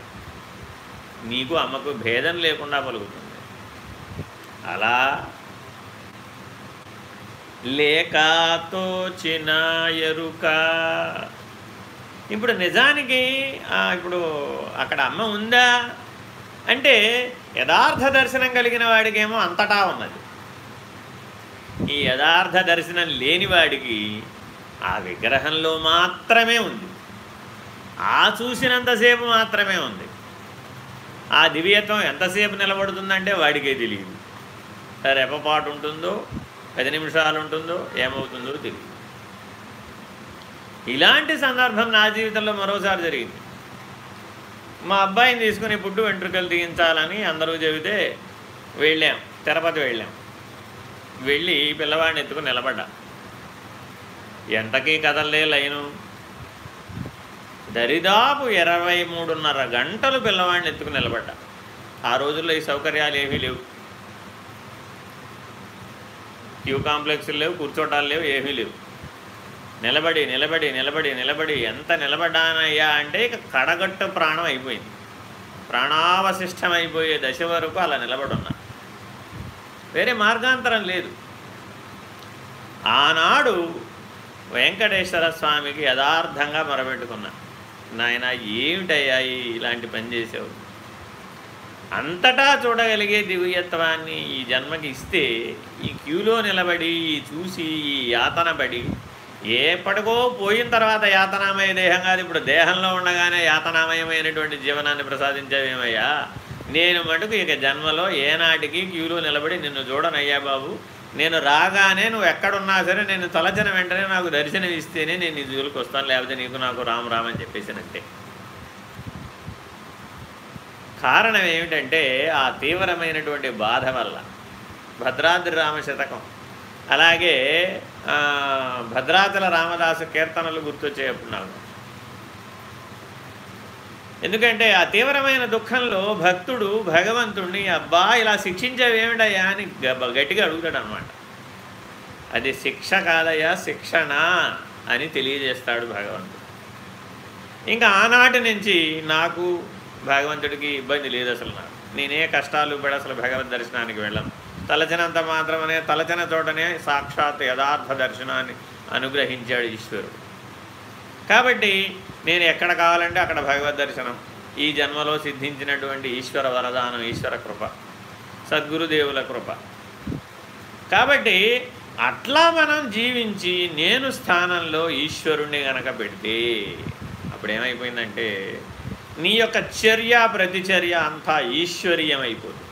నీకు అమ్మకు భేదం లేకుండా పలుకుతుంది. అలా లేకతో చిన్న ఎరుక ఇప్పుడు నిజానికి ఇప్పుడు అక్కడ అమ్మ ఉందా? అంటే యథార్థ దర్శనం కలిగిన వాడికేమో అంతటా ఉన్నది. ఈ యథార్థ దర్శనం లేనివాడికి ఆ విగ్రహంలో మాత్రమే ఉంది. ఆ చూసినంతసేపు మాత్రమే ఉంది. ఆ దివ్యత్వం ఎంతసేపు నిలబడుతుందంటే వాడికే తెలియదు. రెపపాటు ఉంటుందో పది నిమిషాలు ఉంటుందో ఏమవుతుందో తెలియదు. ఇలాంటి సందర్భం నా జీవితంలో మరోసారి జరిగింది. మా అబ్బాయిని తీసుకుని పుట్టు వెంట్రుకలు తీయించాలని అందరూ చెబితే వెళ్ళాం తిరుపతి వెళ్ళాం. వెళ్ళి పిల్లవాడిని ఎత్తుకుని నిలబడ్డా. ఎంతకీ కదలలే లైను. దరిదాపు ఇరవై మూడున్నర గంటలు పిల్లవాడిని ఎత్తుకుని నిలబడ్డా. ఆ రోజుల్లో ఈ సౌకర్యాలు ఏమీ లేవు. క్యూ కాంప్లెక్స్లు లేవు కూర్చోటాలు లేవు ఏమీ లేవు. నిలబడి నిలబడి నిలబడి నిలబడి ఎంత నిలబడ్డానయ్యా అంటే ఇక కడగట్టు ప్రాణం అయిపోయింది. ప్రాణావశిష్టం అయిపోయే దశ వరకు అలా నిలబడున్నా. వేరే మార్గాంతరం లేదు. ఆనాడు వెంకటేశ్వర స్వామికి యథార్థంగా మొరబెట్టుకున్నా నాయన ఏమిటయ్యాయి ఇలాంటి పని చేసావు? అంతటా చూడగలిగే దివ్యత్వాన్ని ఈ జన్మకి ఇస్తే ఈ క్యూలో నిలబడి చూసి ఈ యాతన పడి ఎప్పటికో పోయిన తర్వాత యాతనామయ దేహం కాదు. ఇప్పుడు దేహంలో ఉండగానే యాతనామయమైనటువంటి జీవనాన్ని ప్రసాదించావేమయ్యా? నేను మటుకు ఇక జన్మలో ఏనాటికి క్యూలో నిలబడి నిన్ను చూడనయ్యా బాబు. నేను రాగానే నువ్వు ఎక్కడున్నా సరే నేను తలచిన వెంటనే నాకు దర్శనం ఇస్తేనే నేను నీ జూలకు వస్తాను. లేకపోతే నీకు నాకు రామ రామని చెప్పేసినట్టే కారణం ఏమిటంటే ఆ తీవ్రమైనటువంటి బాధ వల్ల. భద్రాద్రి రామ శతకం. అలాగే భద్రాచల రామదాసు కీర్తనలు గుర్తొచ్చేప్పుడు నాకు ఎందుకంటే ఆ తీవ్రమైన దుఃఖంలో భక్తుడు భగవంతుడిని అబ్బా ఇలా శిక్షించేవేమిటయ్యా అని గట్టిగా అడుగుతాడు అనమాట అది శిక్ష కాదయ్యా శిక్షణ అని తెలియజేస్తాడు భగవంతుడు. ఇంకా ఆనాటి నుంచి నాకు భగవంతుడికి ఇబ్బంది లేదు అసలు నాకు. నేనే కష్టాలు పడి అసలు భగవద్ దర్శనానికి వెళ్ళను. తలచినంత మాత్రమనే తలచిన చోటనే సాక్షాత్ యథార్థ దర్శనాన్ని అనుగ్రహించాడు ఈశ్వరుడు. కాబట్టి నేను ఎక్కడ కావాలంటే అక్కడ భగవద్ దర్శనం ఈ జన్మలో సిద్ధించినటువంటి ఈశ్వర వరదానం ఈశ్వర కృప సద్గురుదేవుల కృప. కాబట్టి అట్లా మనం జీవించి నేను స్థానంలో ఈశ్వరుణ్ణి గనక పెడితే అప్పుడు ఏమైపోయిందంటే నీ యొక్క చర్య ప్రతిచర్య అంతా ఈశ్వరీయమైపోతుంది.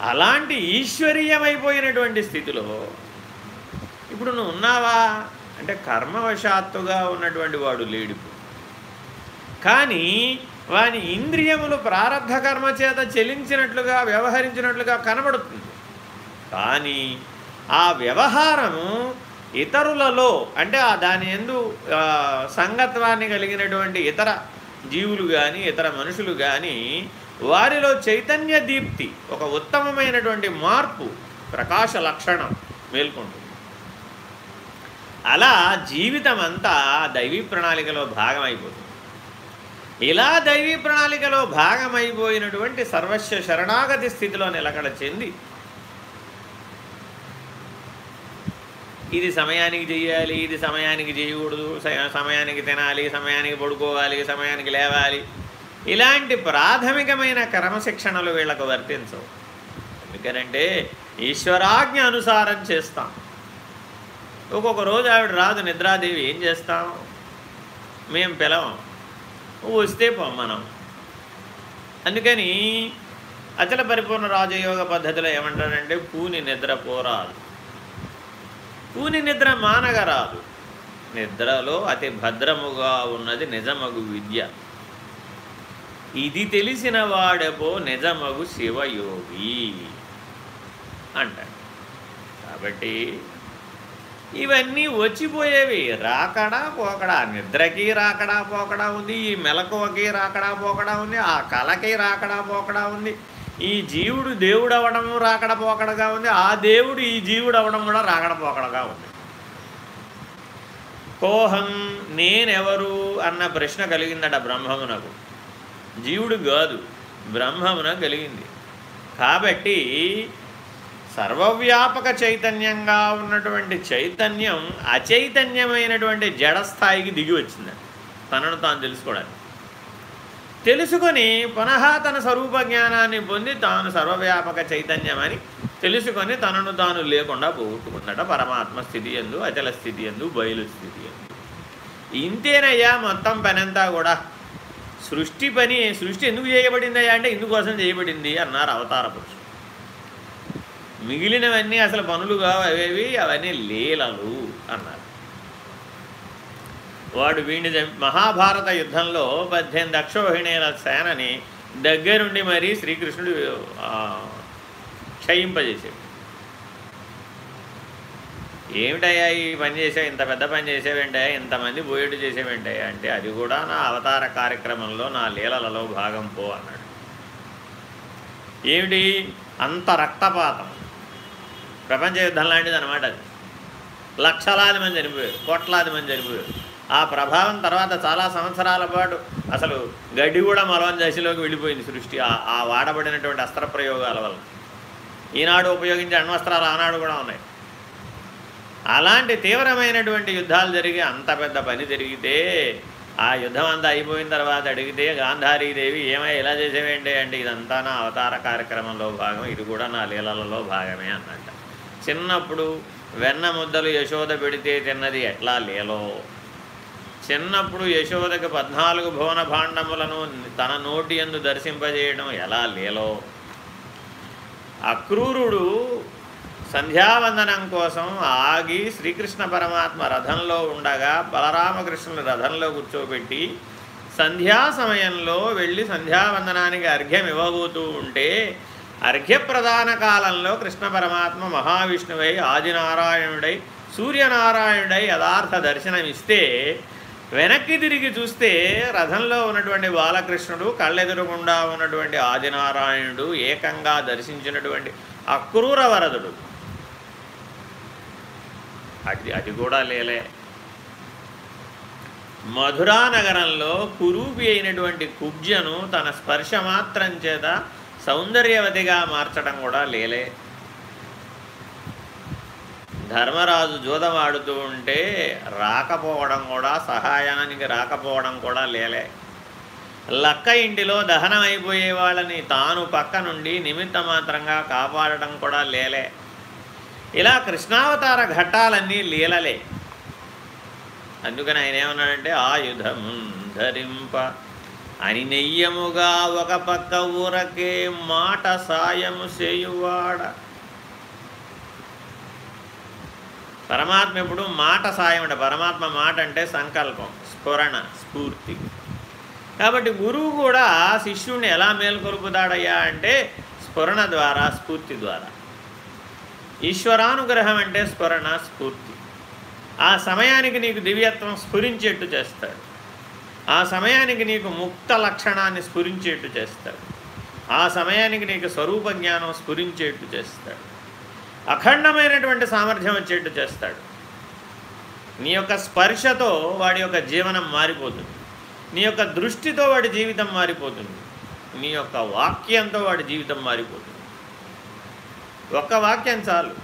అలాంటి ఈశ్వరీయమైపోయినటువంటి స్థితిలో ఇప్పుడు నువ్వు ఉన్నావా? అంటే కర్మవశాత్తుగా ఉన్నటువంటి వాడు లేడు కానీ వాని ఇంద్రియములు ప్రారంభ కర్మ చేత చెలించినట్లుగా వ్యవహరించినట్లుగా కనబడుతుంది. కానీ ఆ వ్యవహారము ఇతరులలో అంటే దాని ఎందు సంగత్వాన్ని కలిగినటువంటి ఇతర జీవులు కానీ ఇతర మనుషులు కానీ వారిలో చైతన్య దీప్తి ఒక ఉత్తమమైనటువంటి మార్పు ప్రకాశ లక్షణం మేల్కొంటుంది. అలా జీవితం అంతా దైవీ ప్రణాళికలో భాగమైపోతుంది. ఇలా దైవీ ప్రణాళికలో భాగమైపోయినటువంటి సర్వస్వ శరణాగతి స్థితిలో నిలకడ చెంది ఇది సమయానికి చేయాలి ఇది సమయానికి చేయకూడదు సమయానికి తినాలి సమయానికి పడుకోవాలి సమయానికి లేవాలి ఇలాంటి ప్రాథమికమైన క్రమశిక్షణలు వీళ్ళకు వర్తించవు. ఎందుకనంటే ఈశ్వరాజ్ఞ అనుసారం చేస్తాం. ఒక్కొక్క రోజు ఆవిడ రాదు నిద్రాదేవి ఏం చేస్తాం? మేము పిలవం. వస్తే పొమ్మనం. అందుకని అచల పరిపూర్ణ రాజయోగ పద్ధతిలో ఏమంటారంటే పూని నిద్ర పోరాదు. పూని నిద్ర మానగరాదు. నిద్రలో అతి భద్రముగా ఉన్నది నిజమగు విద్య. ఇది తెలిసిన వాడెపో నిజమగు శివయోగి అంటాడు. కాబట్టి ఇవన్నీ వచ్చిపోయేవి. రాకడా పోకడా నిద్రకి రాకడా పోకడా ఉంది ఈ మెలకువకి రాకడా పోకడా ఉంది ఆ కళకి రాకడా పోకడా ఉంది ఈ జీవుడు దేవుడు అవడం రాకడ పోకడగా ఉంది ఆ దేవుడు ఈ జీవుడు అవడం కూడా రాకడ పోకడగా ఉంది. కోహం నేనెవరు అన్న ప్రశ్న కలిగిందట బ్రహ్మమునకు. జీవుడు కాదు బ్రహ్మమున కలిగింది. కాబట్టి సర్వవ్యాపక చైతన్యంగా ఉన్నటువంటి చైతన్యం అచైతన్యమైనటువంటి జడస్థాయికి దిగి వచ్చింది. తనను తాను తెలుసుకోవడానికి. తెలుసుకొని పునః తన స్వరూప జ్ఞానాన్ని పొంది తాను సర్వవ్యాపక చైతన్యమని తెలుసుకొని తనను తాను లేకుండా పోగొట్టుకుందట పరమాత్మ స్థితి ఎందు అచల స్థితి ఎందు బయలు స్థితి ఎందు. ఇంతేనయ్యా మొత్తం పనంతా కూడా. సృష్టి పని సృష్టి ఎందుకు చేయబడిందయ్యా అంటే ఇందుకోసం చేయబడింది అన్నారు అవతార పురుషుడు. మిగిలినవన్నీ అసలు పనులుగా అవేవి అవన్నీ లీలలు అన్నారు. వాడు వీణి మహాభారత యుద్ధంలో పద్దెనిమిది అక్షోహిణీల సేనని దగ్గరుండి మరీ శ్రీకృష్ణుడు క్షయింపజేసాడు ఏమిటయ్యా ఈ పని చేసావు? ఇంత పెద్ద పని చేసేవేంటయ్యా? ఇంతమంది బోయేటు చేసేవేంటయ్యా అంటే అది కూడా నా అవతార కార్యక్రమంలో నా లీలలలో భాగం పో అన్నాడు. ఏమిటి? అంత రక్తపాతం. ప్రపంచ యుద్ధం లాంటిది అనమాట అది. లక్షలాది మంది చనిపోయారు కోట్లాది మంది చనిపోయారు. ఆ ప్రభావం తర్వాత చాలా సంవత్సరాల పాటు అసలు గడ్డి కూడా మరొని దశలోకి వెళ్ళిపోయింది సృష్టి ఆ వాడబడినటువంటి అస్త్ర ప్రయోగాల వల్ల. ఈనాడు ఉపయోగించే అణ్వస్త్రాలు ఆనాడు కూడా ఉన్నాయి. అలాంటి తీవ్రమైనటువంటి యుద్ధాలు జరిగి అంత పెద్ద పని జరిగితే ఆ యుద్ధం అంతా అయిపోయిన తర్వాత అడిగితే గాంధారీదేవి ఏమై ఇలా చేసేవేంటి అంటే ఇదంతా నా అవతార కార్యక్రమంలో భాగం ఇది కూడా నా లీలలలో భాగమే అన్నట్ట. చిన్నప్పుడు వెన్న ముద్దలు యశోద పెడితే తిన్నది ఎట్లా లేలో? చిన్నప్పుడు యశోదకు పద్నాలుగు భువన భాండములను తన నోటి ఎందు దర్శింపజేయడం ఎలా లేలో? అక్రూరుడు సంధ్యావందనం కోసం ఆగి శ్రీకృష్ణ పరమాత్మ రథంలో ఉండగా బలరామకృష్ణుని రథంలో కూర్చోబెట్టి సంధ్యా సమయంలో వెళ్ళి సంధ్యావందనానికి అర్ఘ్యం ఇవ్వబోతూ ఉంటే అర్ఘ్యప్రధాన కాలంలో కృష్ణ పరమాత్మ మహావిష్ణువై ఆదినారాయణుడై సూర్యనారాయణుడై యథార్థ దర్శనమిస్తే వెనక్కి తిరిగి చూస్తే రథంలో ఉన్నటువంటి బాలకృష్ణుడు కళ్ళెదురుగుండా ఉన్నటువంటి ఆదినారాయణుడు ఏకంగా దర్శించినటువంటి అక్రూర వరదుడు. అది అది కూడా లేలే. మధురా నగరంలో కురూపి అయినటువంటి కుబ్జను తన స్పర్శ మాత్రం చేత సౌందర్యవతిగా మార్చడం కూడా లేలే. ధర్మరాజు జూదమాడుతూ ఉంటే రాకపోవడం కూడా సహాయానికి రాకపోవడం కూడా లేలే. లక్క ఇంటిలో దహనం అయిపోయే వాళ్ళని తాను పక్క నుండి నిమిత్త మాత్రంగా కాపాడడం కూడా లేలే. ఇలా కృష్ణావతార ఘట్టాలన్నీ లీలలే. అందుకని ఆయన ఏమన్నాడంటే ఆయుధం ధరింప అని నెయ్యముగా ఒక పక్క ఊరకే మాట సాయము చేయువాడ. పరమాత్మ ఎప్పుడు మాట సాయం అంటే పరమాత్మ మాట అంటే సంకల్పం స్ఫురణ స్ఫూర్తి. కాబట్టి గురువు కూడా శిష్యుణ్ణి ఎలా మేల్కొలుపుతాడయ్యా అంటే స్ఫురణ ద్వారా స్ఫూర్తి ద్వారా. ఈశ్వరానుగ్రహం అంటే స్ఫురణ స్ఫూర్తి. ఆ సమయానికి నీకు దివ్యత్వం స్ఫురించేట్టు చేస్తాడు. ఆ సమయానికి నీకు ముక్త లక్షణాన్ని స్ఫురించేట్టు చేస్తాడు. ఆ సమయానికి నీకు స్వరూప జ్ఞానం స్ఫురించేట్టు చేస్తాడు. అఖండమైనటువంటి సామర్థ్యం వచ్చేట్టు చేస్తాడు. నీ యొక్క స్పర్శతో వాడి యొక్క జీవనం మారిపోతుంది. నీ యొక్క దృష్టితో వాడి జీవితం మారిపోతుంది. నీ యొక్క వాక్యంతో వాడి జీవితం మారిపోతుంది. ఒక వాక్యం చాలు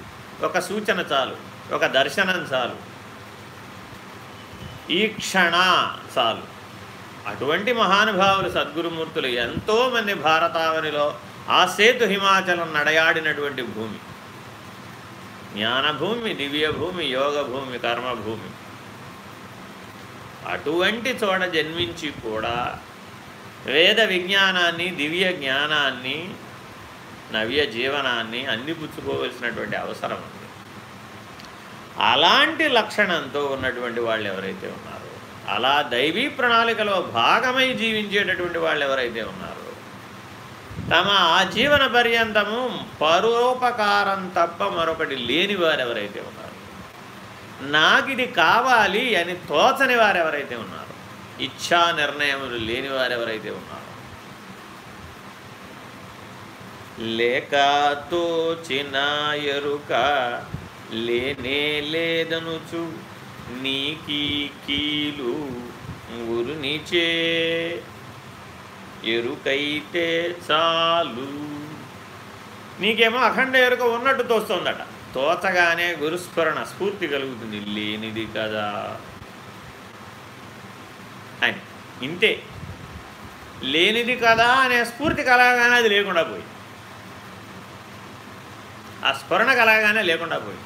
ఒక సూచన చాలు ఒక దర్శనం చాలు. ఈ క్షణ చాలు. అటువంటి మహానుభావులు సద్గురుమూర్తులు ఎంతోమంది భారతావనిలో ఆ సేతు హిమాచలం నడయాడినటువంటి భూమి. జ్ఞానభూమి దివ్యభూమి యోగభూమి కర్మభూమి. అటువంటి చోట జన్మించి కూడా వేద విజ్ఞానాన్ని దివ్య జ్ఞానాన్ని నవ్య జీవనాన్ని అందిపుచ్చుకోవలసినటువంటి అవసరం ఉంది. అలాంటి లక్షణంతో ఉన్నటువంటి వాళ్ళు ఎవరైతే ఉన్నారో అలా దైవీ ప్రణాళికలో భాగమై జీవించేటటువంటి వాళ్ళు ఎవరైతే ఉన్నారో తమ ఆజీవన పర్యంతము పరోపకారం తప్ప మరొకటి లేని వారు ఎవరైతే ఉన్నారు ఇది కావాలి అని తోచని వారు ఎవరైతే ఉన్నారు ఇచ్ఛా నిర్ణయములు లేని వారు ఎవరైతే ఉన్నారు లేక తోచిన ఎరుక లేనే లేదనుచు నీకీ కీలు ఉరునిచే ఎరుకైతే చాలు. నీకేమో అఖండ ఎరుక ఉన్నట్టు తోస్తుందట. తోచగానే గురుస్మరణ స్ఫూర్తి కలుగుతుంది. లేనిది కదా. అని. ఇంతే. లేనిది కదా అనే స్ఫూర్తి కలగానే అది లేకుండా పోయి ఆ స్ఫురణ కలగానే లేకుండా పోయి.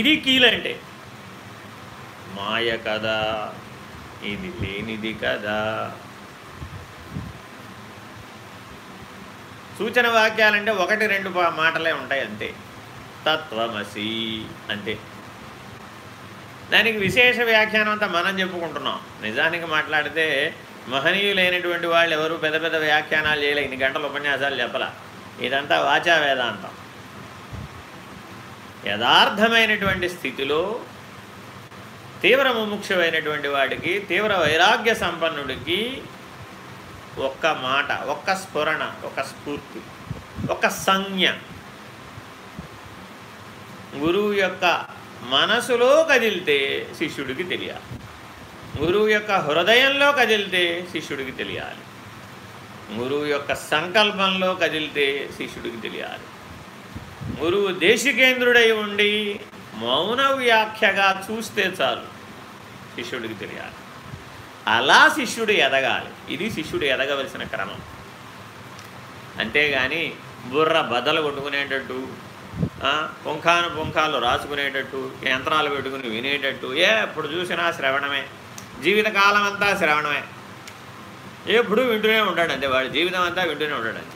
ఇది కీలంటే. మాయ కదా ఇది లేనిది కదా సూచన వాక్యాలంటే ఒకటి రెండు మాటలే ఉంటాయి అంతే. తత్వమసి అంతే. దానికి విశేష వ్యాఖ్యానం అంతా మనం చెప్పుకుంటున్నాం. నిజానికి మాట్లాడితే మహనీయులైనటువంటి వాళ్ళు ఎవరు పెద్ద పెద్ద వ్యాఖ్యానాలు చేయలే. ఇన్ని గంటల ఉపన్యాసాలు చెప్పలా. ఇదంతా వాచా వేదాంతం యథార్థమైనటువంటి స్థితిలో తీవ్ర ముముక్షమైనటువంటి వాడికి తీవ్ర వైరాగ్య సంపన్నుడికి ఒక్క మాట ఒక్క స్ఫురణ ఒక స్ఫూర్తి ఒక సంజ్ఞ గురువు యొక్క మనసులో కదిలితే శిష్యుడికి తెలియాలి. గురువు యొక్క హృదయంలో కదిలితే శిష్యుడికి తెలియాలి. గురువు యొక్క సంకల్పంలో కదిలితే శిష్యుడికి తెలియాలి. గురువు దేశికేంద్రుడై ఉండి మౌన వ్యాఖ్యగా చూస్తే చాలు. శిష్యుడికి తెలియాలి. అలా శిష్యుడు ఎదగాలి. ఇది శిష్యుడు ఎదగవలసిన క్రమం. అంతేగాని బుర్ర బద్దలు కొట్టుకునేటట్టు పుంఖాను పుంఖాలు రాసుకునేటట్టు యంత్రాలు పెట్టుకుని వినేటట్టు ఏ ఎప్పుడు చూసినా శ్రవణమే. జీవితకాలం అంతా శ్రవణమే. ఎప్పుడు వింటూనే ఉంటాడు అంతే వాడు. జీవితం అంతా వింటూనే ఉంటాడు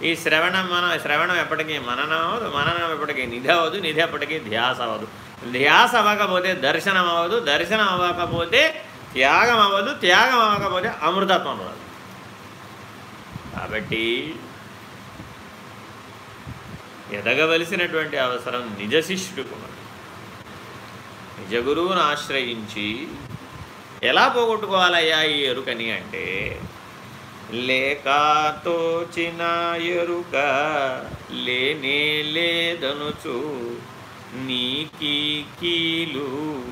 ఈ శ్రవణం మనం శ్రవణం ఎప్పటికీ మననం అవ్వదు మననం ఎప్పటికీ నిధి అవ్వదు నిధి ఎప్పటికీ ధ్యాస అవ్వదు ధ్యాస అవ్వకపోతే దర్శనం అవ్వదు దర్శనం అవ్వకపోతే త్యాగం అవ్వదు త్యాగం అవ్వకపోతే అమృతత్వం రాదు కాబట్టి ఎదగవలసినటువంటి అవసరం నిజ శిష్యుడికి ఉన్నది నిజ గురువును ఆశ్రయించి ఎలా పోగొట్టుకోవాలయ్యా ఈ ఎరుకని అంటే లేకాతోచిన ఎరుక లేనే లేదనుచు నీకీ కీలు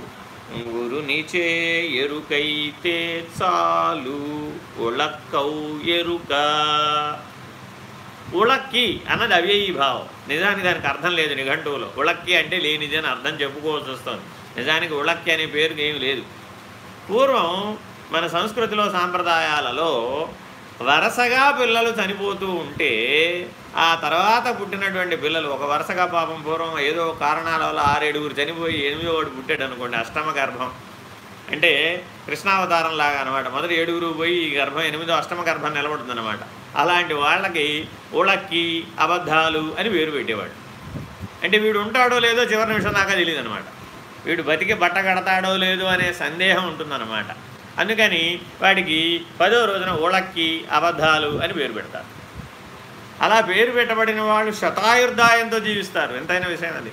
గురునిచే ఎరుకైతే చాలు ఉళక్కౌ ఎరుక. ఉళక్కి అన్నది అవ్యయీభావం నిజానికి దానికి అర్థం లేదు నిఘంటువులో. ఉళక్కి అంటే లేనిది అని అర్థం చెప్పుకోవాల్సి వస్తుంది. నిజానికి ఉళక్కి అనే పేరుకి ఏమి లేదు. పూర్వం మన సంస్కృతిలో సాంప్రదాయాలలో వరుసగా పిల్లలు చనిపోతూ ఉంటే ఆ తర్వాత పుట్టినటువంటి పిల్లలు ఒక వరుసగా పాపం పూర్వం ఏదో కారణాల వల్ల ఆరేడుగురు చనిపోయి ఎనిమిదో వాడు పుట్టాడు అనుకోండి అష్టమ గర్భం. అంటే కృష్ణావతారం లాగా అనమాట మొదటి ఏడుగురు పోయి ఈ గర్భం ఎనిమిదో అష్టమ గర్భం నిలబడుతుందన్నమాట. అలాంటి వాళ్ళకి ఉళక్కి అబద్ధాలు అని పేరు పెట్టేవాడు. అంటే వీడు ఉంటాడో లేదో చివరి నిమిషం దాకా తెలియదు అనమాట వీడు బతికి బట్ట కడతాడో లేదో అనే సందేహం ఉంటుందన్నమాట. అందుకని వాడికి పదో రోజున ఉళక్కి అబద్ధాలు అని పేరు పెడతారు. అలా పేరు పెట్టబడిన వాళ్ళు శతాయుర్దాయంతో జీవిస్తారు. ఎంతైన విషయం అది.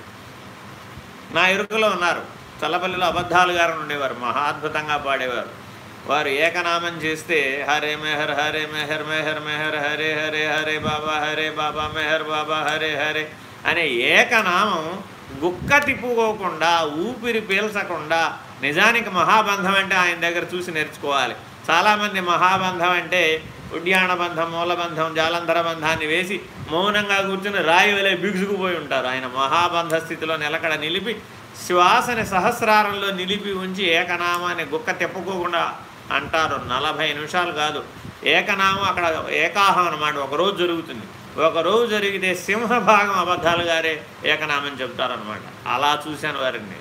నా ఇరుకలో ఉన్నారు. చల్లపల్లిలో అబద్ధాలు గారు ఉండేవారు. మహాద్భుతంగా పాడేవారు. వారు ఏకనామం చేస్తే హరే మెహర్ హరే మెహర్ మెహర్ మెహర్ హరే హరే హరే బాబా హరే బాబా మెహర్ బాబా హరే హరే అనే ఏకనామం గుక్క తిప్పుకోకుండా ఊపిరి పీల్చకుండా నిజానికి మహాబంధం అంటే ఆయన దగ్గర చూసి నేర్చుకోవాలి. చాలామంది మహాబంధం అంటే ఉడ్యాణ బంధం మూలబంధం జాలంధర బంధాన్ని వేసి మౌనంగా కూర్చుని రాయి వెలే బిగుసుకుపోయి ఉంటారు. ఆయన మహాబంధ స్థితిలో నిలకడ నిలిపి శ్వాసని సహస్రారంలో నిలిపి ఉంచి ఏకనామాన్ని గుక్క తెప్పుకోకుండా అంటారు. నలభై నిమిషాలు కాదు. ఏకనామం అక్కడ ఏకాహం అనమాట ఒకరోజు జరుగుతుంది. ఒకరోజు జరిగితే సింహభాగం అబద్ధాలు గారే ఏకనామం చెప్తారనమాట అలా చూశాను వారిని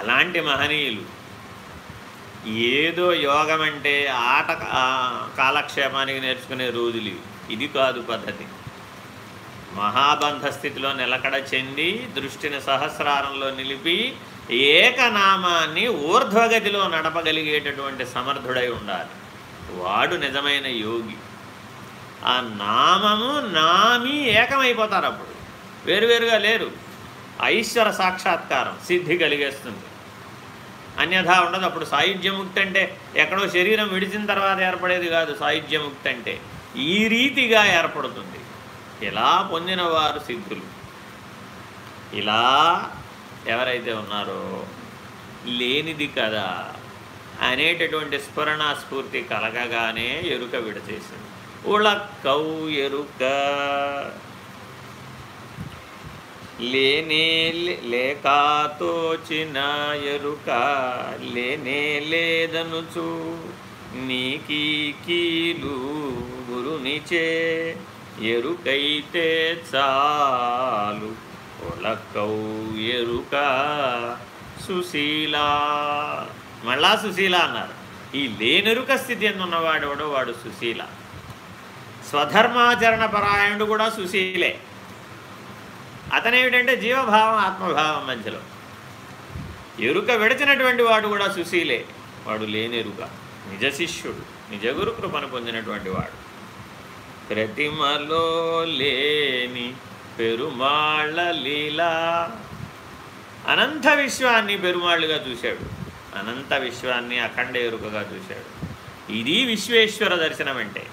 అలాంటి మహనీయులు. ఏదో యోగం అంటే ఆట కాలక్షేపానికి నేర్చుకునే రోజులు ఇది కాదు పద్ధతి. మహాబంధ స్థితిలో నిలకడ చెంది దృష్టిని సహస్రారంలో నిలిపి ఏకనామాన్ని ఊర్ధ్వగతిలో నడపగలిగేటటువంటి సమర్థుడై ఉండాలి. వాడు నిజమైన యోగి. ఆ నామము నామి ఏకమైపోతారు అప్పుడు. వేరువేరుగా లేరు. ఐశ్వర సాక్షాత్కారం సిద్ధి కలిగేస్తుంది. అన్యథా ఉండదు అప్పుడు సాయుధ్యముక్తి అంటే ఎక్కడో శరీరం విడిచిన తర్వాత ఏర్పడేది కాదు సాయుధ్యముక్తి అంటే ఈ రీతిగా ఏర్పడుతుంది. ఇలా పొందినవారు సిద్ధులు. ఇలా ఎవరైతే ఉన్నారో లేనిది కదా అనేటటువంటి స్ఫురణ స్ఫూర్తి కలగగానే ఎరుక విడచేసింది. ఉళక్కౌ ఎరుక. లేనే లేకాతోచిన ఎరుక లేనే లేదనుచు నీకీ కీలు గురునిచే ఎరుకైతే చాలు. ఒలకౌ ఎరుక సుశీల. మళ్ళా సుశీల అన్నారు. ఈ లేనెరుక స్థితి ఉన్నవాడు వాడు సుశీల. స్వధర్మాచరణ పరాయణుడు కూడా సుశీలే. అతనేమిటంటే జీవభావం ఆత్మభావం మధ్యలో. ఎరుక విడచినటువంటి వాడు కూడా సుశీలే. వాడు లేనెరుక నిజ శిష్యుడు నిజ గురు కృపను పొందినటువంటి వాడు. ప్రతిమలో లేని పెరుమాళ్ళ లీలా. అనంత విశ్వాన్ని పెరుమాళ్ళుగా చూశాడు. అనంత విశ్వాన్ని అఖండ ఎరుకగా చూశాడు. ఇది విశ్వేశ్వర దర్శనం అంటే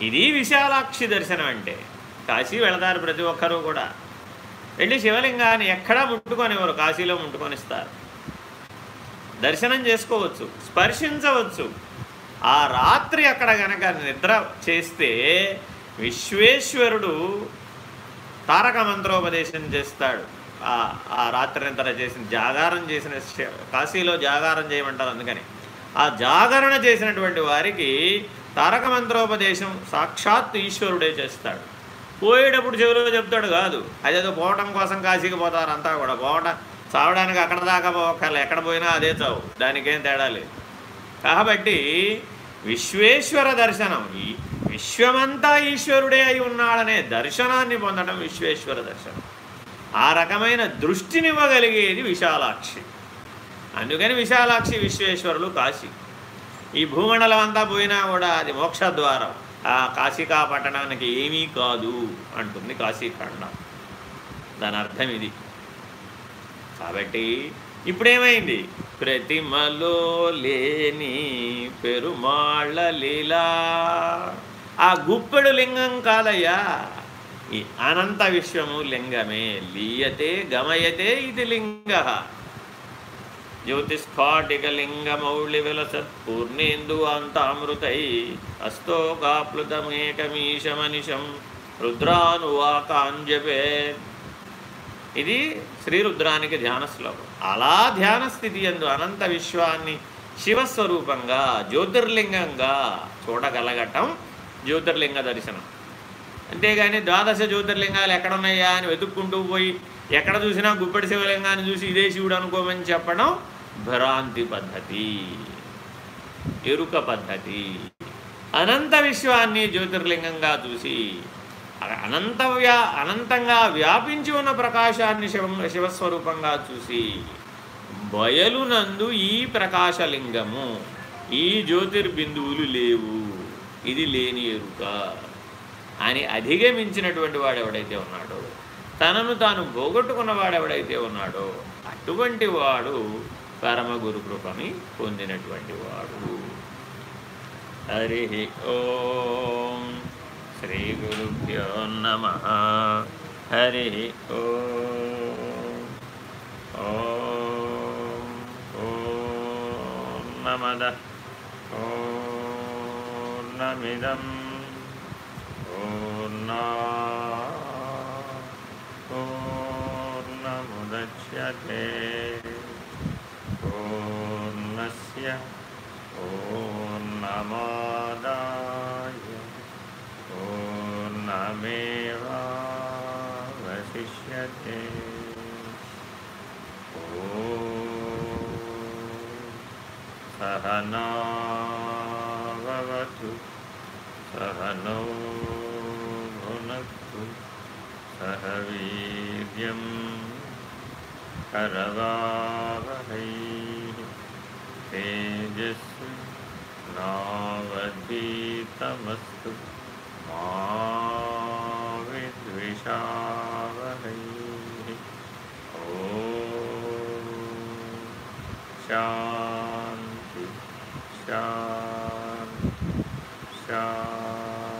ఇది విశాలాక్షి దర్శనం అంటే కాశీ వెళతారు ప్రతి ఒక్కరూ కూడా. వెళ్ళి శివలింగాన్ని ఎక్కడా ముట్టుకొనివ్వరు కాశీలో ముట్టుకొనిస్తారు దర్శనం చేసుకోవచ్చు స్పర్శించవచ్చు. ఆ రాత్రి అక్కడ గనక నిద్ర చేస్తే విశ్వేశ్వరుడు తారక మంత్రోపదేశం చేస్తాడు. ఆ రాత్రి నిద్ర చేసిన జాగారం చేసిన కాశీలో జాగారం చేయమంటారు అందుకని. ఆ జాగరణ చేసినటువంటి వారికి తారక మంత్రోపదేశం సాక్షాత్ ఈశ్వరుడే చేస్తాడు. పోయేటప్పుడు చెవిలో చెప్తాడు కాదు. అదేదో పోవటం కోసం కాశీకి పోతారు అంతా కూడా. పోవటం చావడానికి అక్కడ దాకా పోకర్లు ఎక్కడ పోయినా అదే చావు. దానికేం తేడా లేదు. కాబట్టి విశ్వేశ్వర దర్శనం విశ్వమంతా ఈశ్వరుడే అయి ఉన్నాడనే దర్శనాన్ని పొందడం విశ్వేశ్వర దర్శనం. ఆ రకమైన దృష్టినివ్వగలిగేది విశాలాక్షి. అందుకని విశాలాక్షి విశ్వేశ్వరులు కాశీ. ఈ భూమండలం అంతా పోయినా కూడా అది మోక్షద్వారం. ఆ కాశికా పట్టణానికి ఏమీ కాదు అంటుంది కాశీఖండ. దాని అర్థం ఇది. కాబట్టి ఇప్పుడేమైంది? ప్రతిమలో లేని పెరుమాళ్ళ లీలా. ఆ గుప్పెడు లింగం కాదయ్యా. ఈ అనంత విశ్వము లింగమే. లీయతే గమయతే ఇది లింగ. జ్యోతిస్ఫాటికలింగమౌళి విలసత్ పూర్ణేందు అంతామృతై అస్తోకాప్లుతమేకమీశమనిషం రుద్రానువాకాంజపే. ఇది శ్రీరుద్రానికి ధ్యాన శ్లోకం. అలా ధ్యాన స్థితి ఎందు అనంత విశ్వాన్ని శివస్వరూపంగా జ్యోతిర్లింగంగా చూడగలగటం జ్యోతిర్లింగ దర్శనం. అంతేగాని ద్వాదశ జ్యోతిర్లింగాలు ఎక్కడున్నాయా అని వెతుక్కుంటూ పోయి ఎక్కడ చూసినా గుప్పెడి శివలింగాన్ని చూసి ఇదే శివుడు అనుకోమని చెప్పడం భ్రాంతి పద్ధతి ఎరుక పద్ధతి అనంత విశ్వాన్ని జ్యోతిర్లింగంగా చూసి అనంత వ్యా అనంతంగా వ్యాపించి ఉన్న ప్రకాశాన్ని శివ శివస్వరూపంగా చూసి బయలునందు ఈ ప్రకాశలింగము ఈ జ్యోతిర్బిందువులు లేవు. ఇది లేని ఎరుక అని అధిగమించినటువంటి వాడు ఎవడైతే ఉన్నాడో తనను తాను పోగొట్టుకున్నవాడు ఎవడైతే ఉన్నాడో అటువంటి వాడు పరమ గురు కృపని పొందినటువంటి వాడు. హరి ఓం శ్రీ గురుభ్యో నమ. హరి ఓం. నమద. ఓర్ణమిదం ఓర్ణా ఓర్ణముద్యతే ओ नमादाय ॐ नमेवावशिष्यते ॐ सहना भवतु सहनो भुनक्तु सह वीर्यं करवावहै तेजस्वी नावधीतमस्तु मा विद्विषावहैः ॐ शान्ति शान्ति शान्तिः।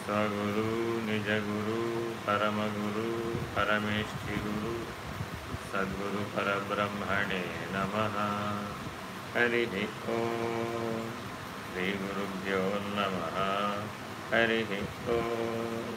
स्वगुरु निजगुरु परमगुरु परमेष्ठिगुरु सद्गुरु परब्रह्मणे नमः। हरिः ॐ श्रीगुरुभ्यो नमः। हरिः ॐ